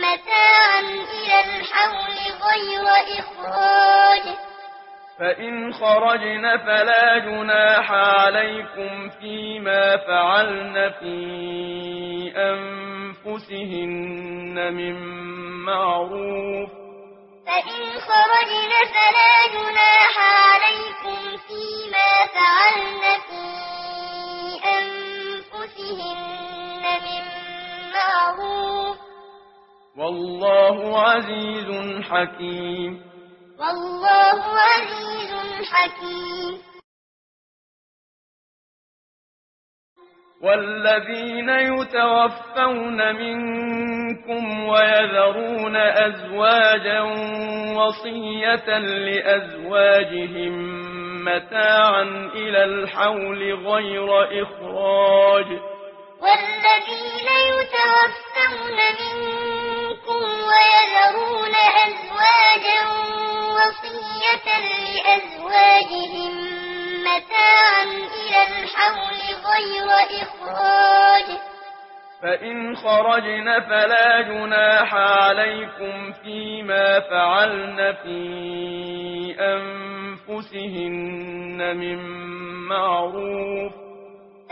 متاعا إلى الحول غير إخراج. فإن خرجن فلا جناح عليكم فيما فعلن في أنفسهن من معروف. فإن خرجن فلا جناح عليكم فيما فعلن في أنفسهن من معروف. والله عزيز حكيم. والله عزيز حكيم. والذين يتوفون منكم ويذرون أزواجا وصية لأزواجهم متاعا إلى الحول غير إخراج. والذين يتوفون أَنفُسِهِمْ وَيَذَرُونَ أَزْوَاجًا وَصِيَّةً لِّأَزْوَاجِهِم مَّتَاعًا إِلَى الْحَوْلِ غَيْرَ إِخْرَاجٍ ۚ. فَإِنْ خَرَجْنَ فَلَا جُنَاحَ عَلَيْكُمْ فِيمَا فَعَلْنَ فِي أَنفُسِهِنَّ مِن مَّعْرُوفٍ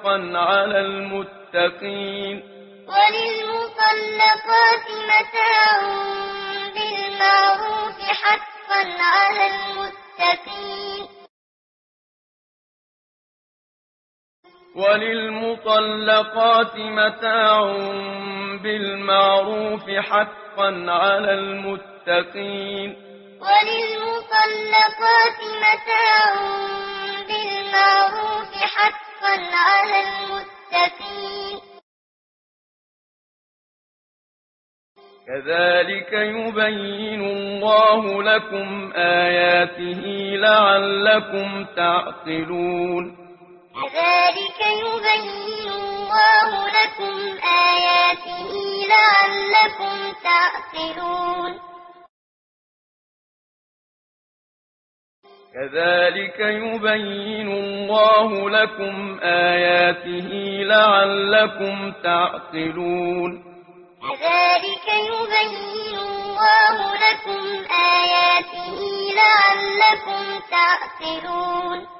حقا على المتقين وللمطلقات متاع بالمعروف حقا على المتقين وللمطلقات متاع بالمعروف حقا على المتقين وللمطلقات متاع بالمعروف حقا على المتقين. كذلك يبين الله لكم آياته لعلكم تعقلون. كذلك يبين الله لكم آياته لعلكم تعقلون. كذلك يبين الله لكم آياته لعلكم تعقلون. كذلك يبين الله لكم آياته لعلكم تعقلون.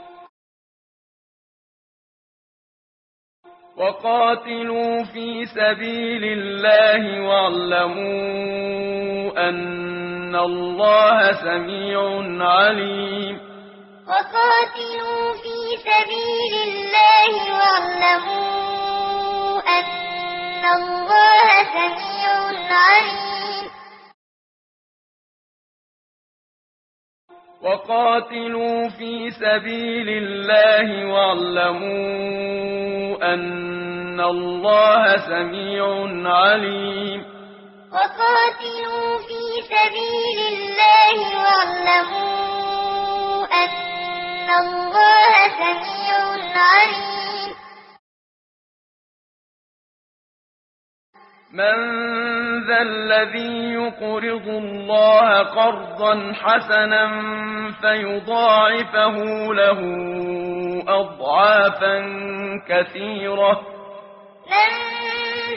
وقاتلوا في سبيل الله واعلموا أن الله سميع عليم. وقاتلوا في سبيل الله واعلموا أن الله سميع عليم. وقاتلوا في سبيل الله واعلموا أن الله سميع عليم. وقاتلوا في سبيل الله واعلموا أن الله سميع عليم. من ذا الذي يقرض الله قرضا حسنا فيضاعفه له أضعافا كثيرة. من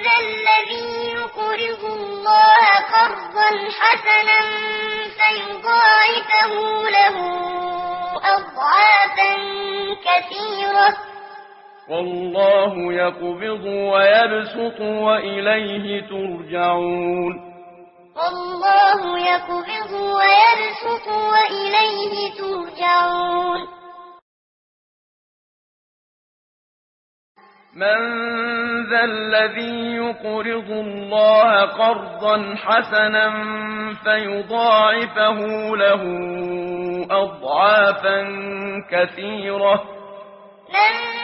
ذا الذي يقرض الله قرضا حسنا فيضاعفه له أضعافا كثيرة. والله يقبض ويبسط وإليه ترجعون. والله يقبض ويبسط وإليه ترجعون. من ذا الذي يقرض الله قرضا حسنا فيضاعفه له أضعافا كثيرة. من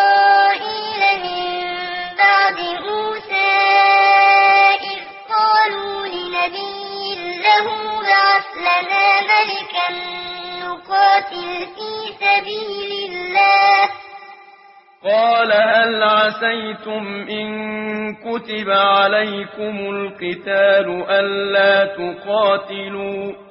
بعد موسى إذ قالوا لنبي له مبعث لنا ملكا نقاتل في سبيل الله. قال هل عسيتم إن كتب عليكم القتال ألا تقاتلوا؟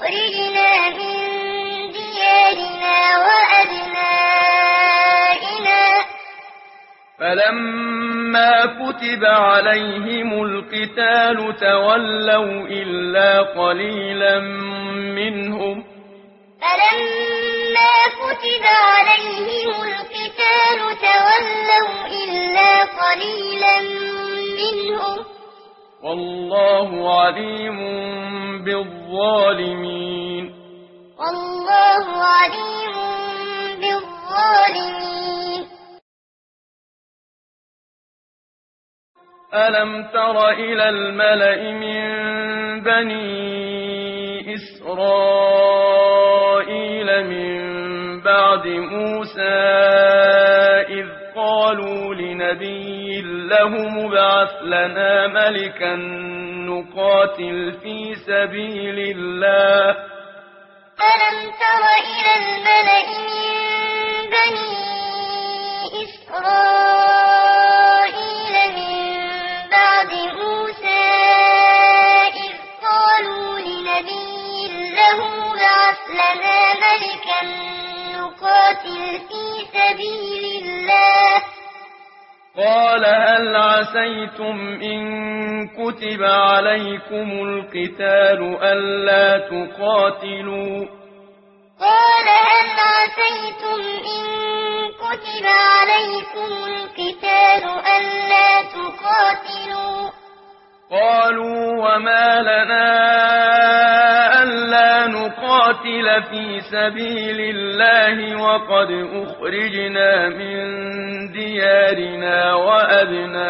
أخرجنا من ديارنا وأبنائنا. فلما كتب عليهم القتال تولوا إلا قليلا منهم. فلما كتب عليهم القتال تولوا إلا قليلا منهم. والله عليم بالظالمين. والله عليم بالظالمين. ألم تر إلى الملأ من بني إسرائيل من بعد موسى قالوا لنبي له مبعث لنا ملكا نقاتل في سبيل الله. ألم تر إلى الملأ من بني إسرائيل من بعد موسى إذ قالوا لنبي له مبعث لنا ملكا نقاتل في سبيل الله. قال هل عسيتم إن كتب عليكم القتال ألا تقاتلوا؟ قال هل عسيتم إن كتب عليكم القتال ألا تقاتلوا؟ قالوا وما لنا ألا نقاتل في سبيل الله وقد أخرجنا من ديارنا وأبنائنا.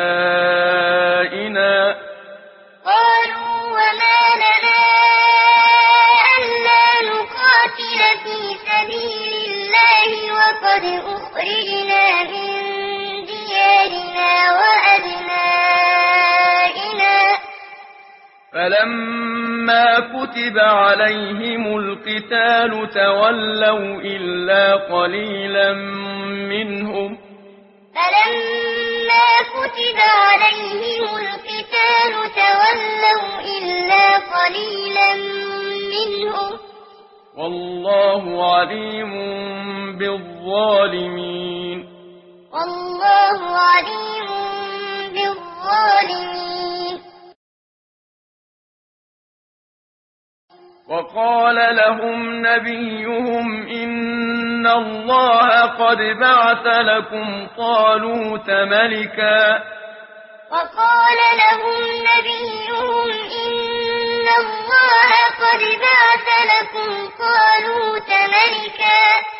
قالوا وما لنا ألا نقاتل في سبيل الله وقد أخرجنا من ديارنا وأبنائنا. فلما كتب عليهم القتال تولوا إلا قليلا منهم فلما كتب عليهم القتال تولوا إلا قليلا منهم والله عليم بالظالمين والله عليم بالظالمين وقال لهم نبيهم إن الله قد بعث لكم طالوت ملكا. وقال لهم نبيهم إن الله قد بعث لكم طالوت ملكا.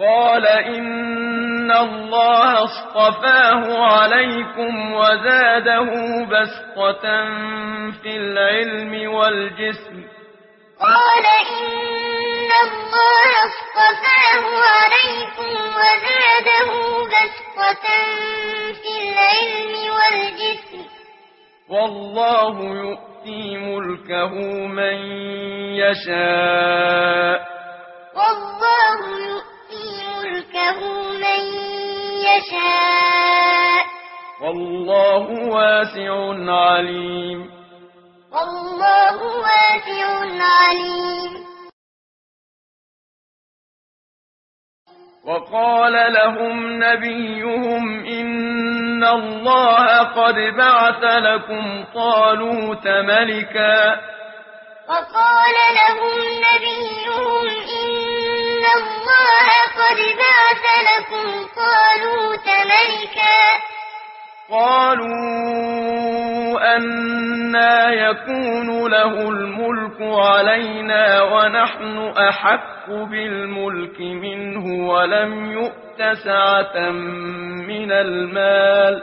قال إن الله اصطفاه عليكم وزاده بسطة في العلم والجسم. قال إن الله اصطفاه عليكم وزاده بسطة في العلم والجسم. والله يؤتي ملكه من يشاء. والله يؤتي ملكه من يشاء والله واسع عليم والله واسع عليم وقال لهم نبيهم إن الله قد بعث لكم طالوت ملكا وقال لهم نبيهم إن الله قد بعث لكم طالوت ملكا. قالوا أنا يكون له الملك علينا ونحن أحق بالملك منه ولم يؤت سعة من المال.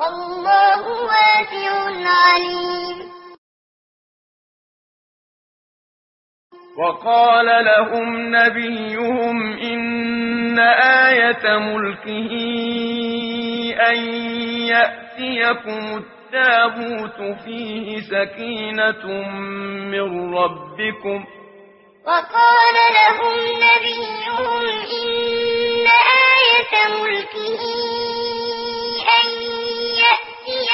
والله واسع عليم. وقال لهم نبيهم إن آية ملكه أن يأتيكم التابوت فيه سكينة من ربكم. وقال لهم نبيهم إن آية ملكه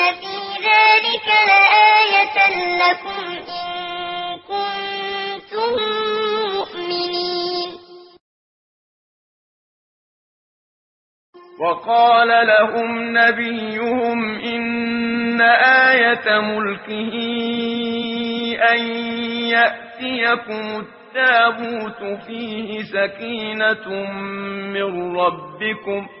إن في ذلك لآية لكم إن كنتم مؤمنين. وقال لهم نبيهم إن آية ملكه أن يأتيكم التابوت فيه سكينة من ربكم ۖ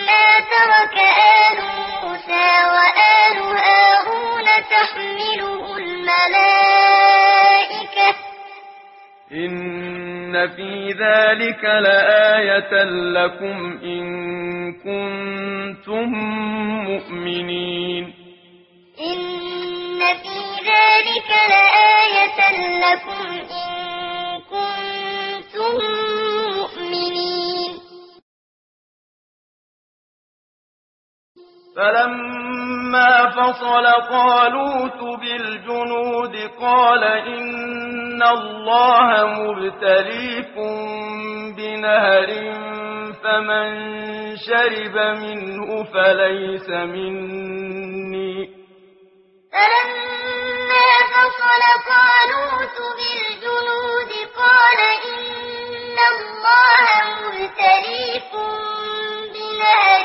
مما ترك آل موسى وآل هارون تحمله الملائكة إن في ذلك لآية لكم إن كنتم مؤمنين إن في ذلك لآية لكم إن كنتم مؤمنين فلما فصل طالوت بالجنود قال إن الله مبتليكم بنهر فمن شرب منه فليس مني. فلما فصل طالوت بالجنود قال إن الله مبتليكم بنهر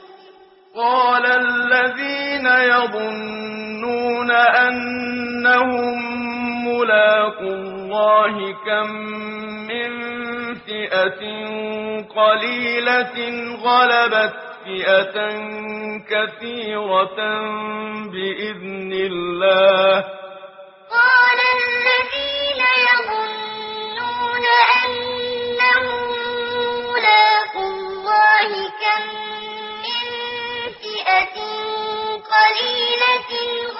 قال الذين يظنون أنهم ملاقوا الله كم من فئة قليلة غلبت فئة كثيرة بإذن الله. قال الذين يظنون أنهم ملاقوا الله كم فئة قليلة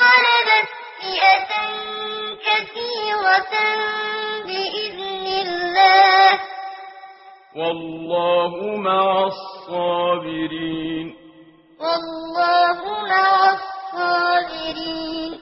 غلبت فئة كثيرة بإذن الله. والله مع الصابرين.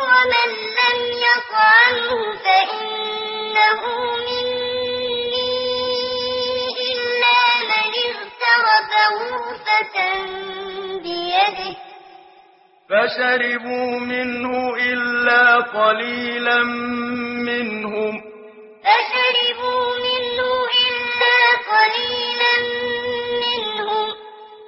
ومن لم يطعمه فإنه مني إلا من اغترف غرفة بيده فشربوا منه إلا قليلا منهم فشربوا منه إلا قليلا منهم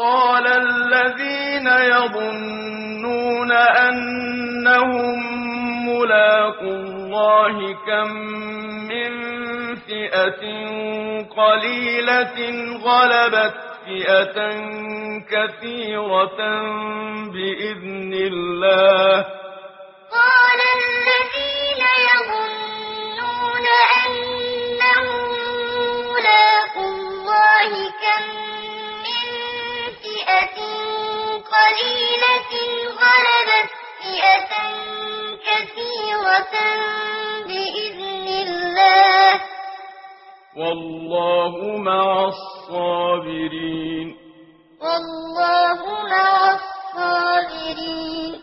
قال الذين يظنون أنهم ملاقوا الله كم من فئة قليلة غلبت فئة كثيرة بإذن الله. قال الذين يظنون أنهم ملاقوا الله كم فئة قليلة غلبت فئة كثيرة بإذن الله والله مع الصابرين والله مع الصابرين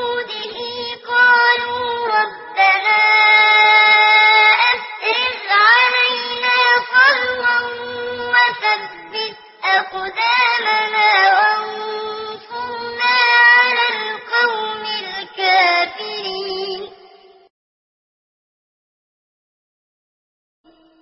ربنا أفرغ علينا صبرا أقدامنا وانصرنا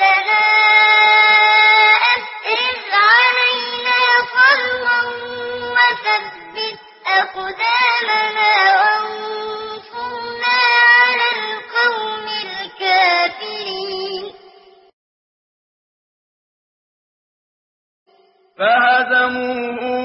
ربنا أفرغ علينا صبرا وثبت أقدامنا وانصرنا على القوم الكافرين. فهزموهم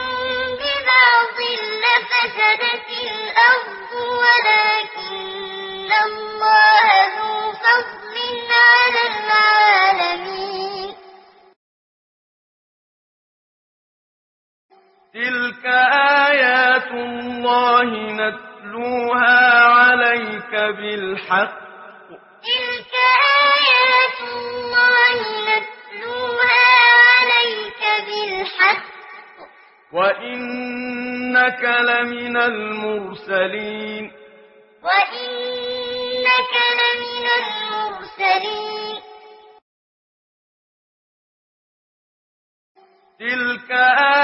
ببعض لفسدت الأرض ولكن الله ذو فضل على العالمين تلك آيات الله نتلوها عليك بالحق تلك آيات الله نتلوها عليك بالحق وإنك لمن المرسلين وإنك لمن المرسلين تلك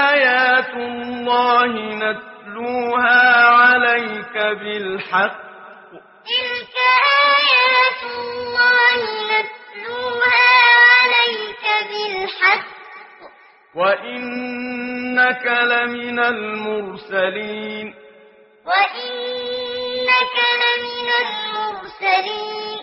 آيات الله نتلوها عليك بالحق تلك آيات الله نتلوها عليك بالحق وإنك لمن المرسلين وإنك لمن المرسلين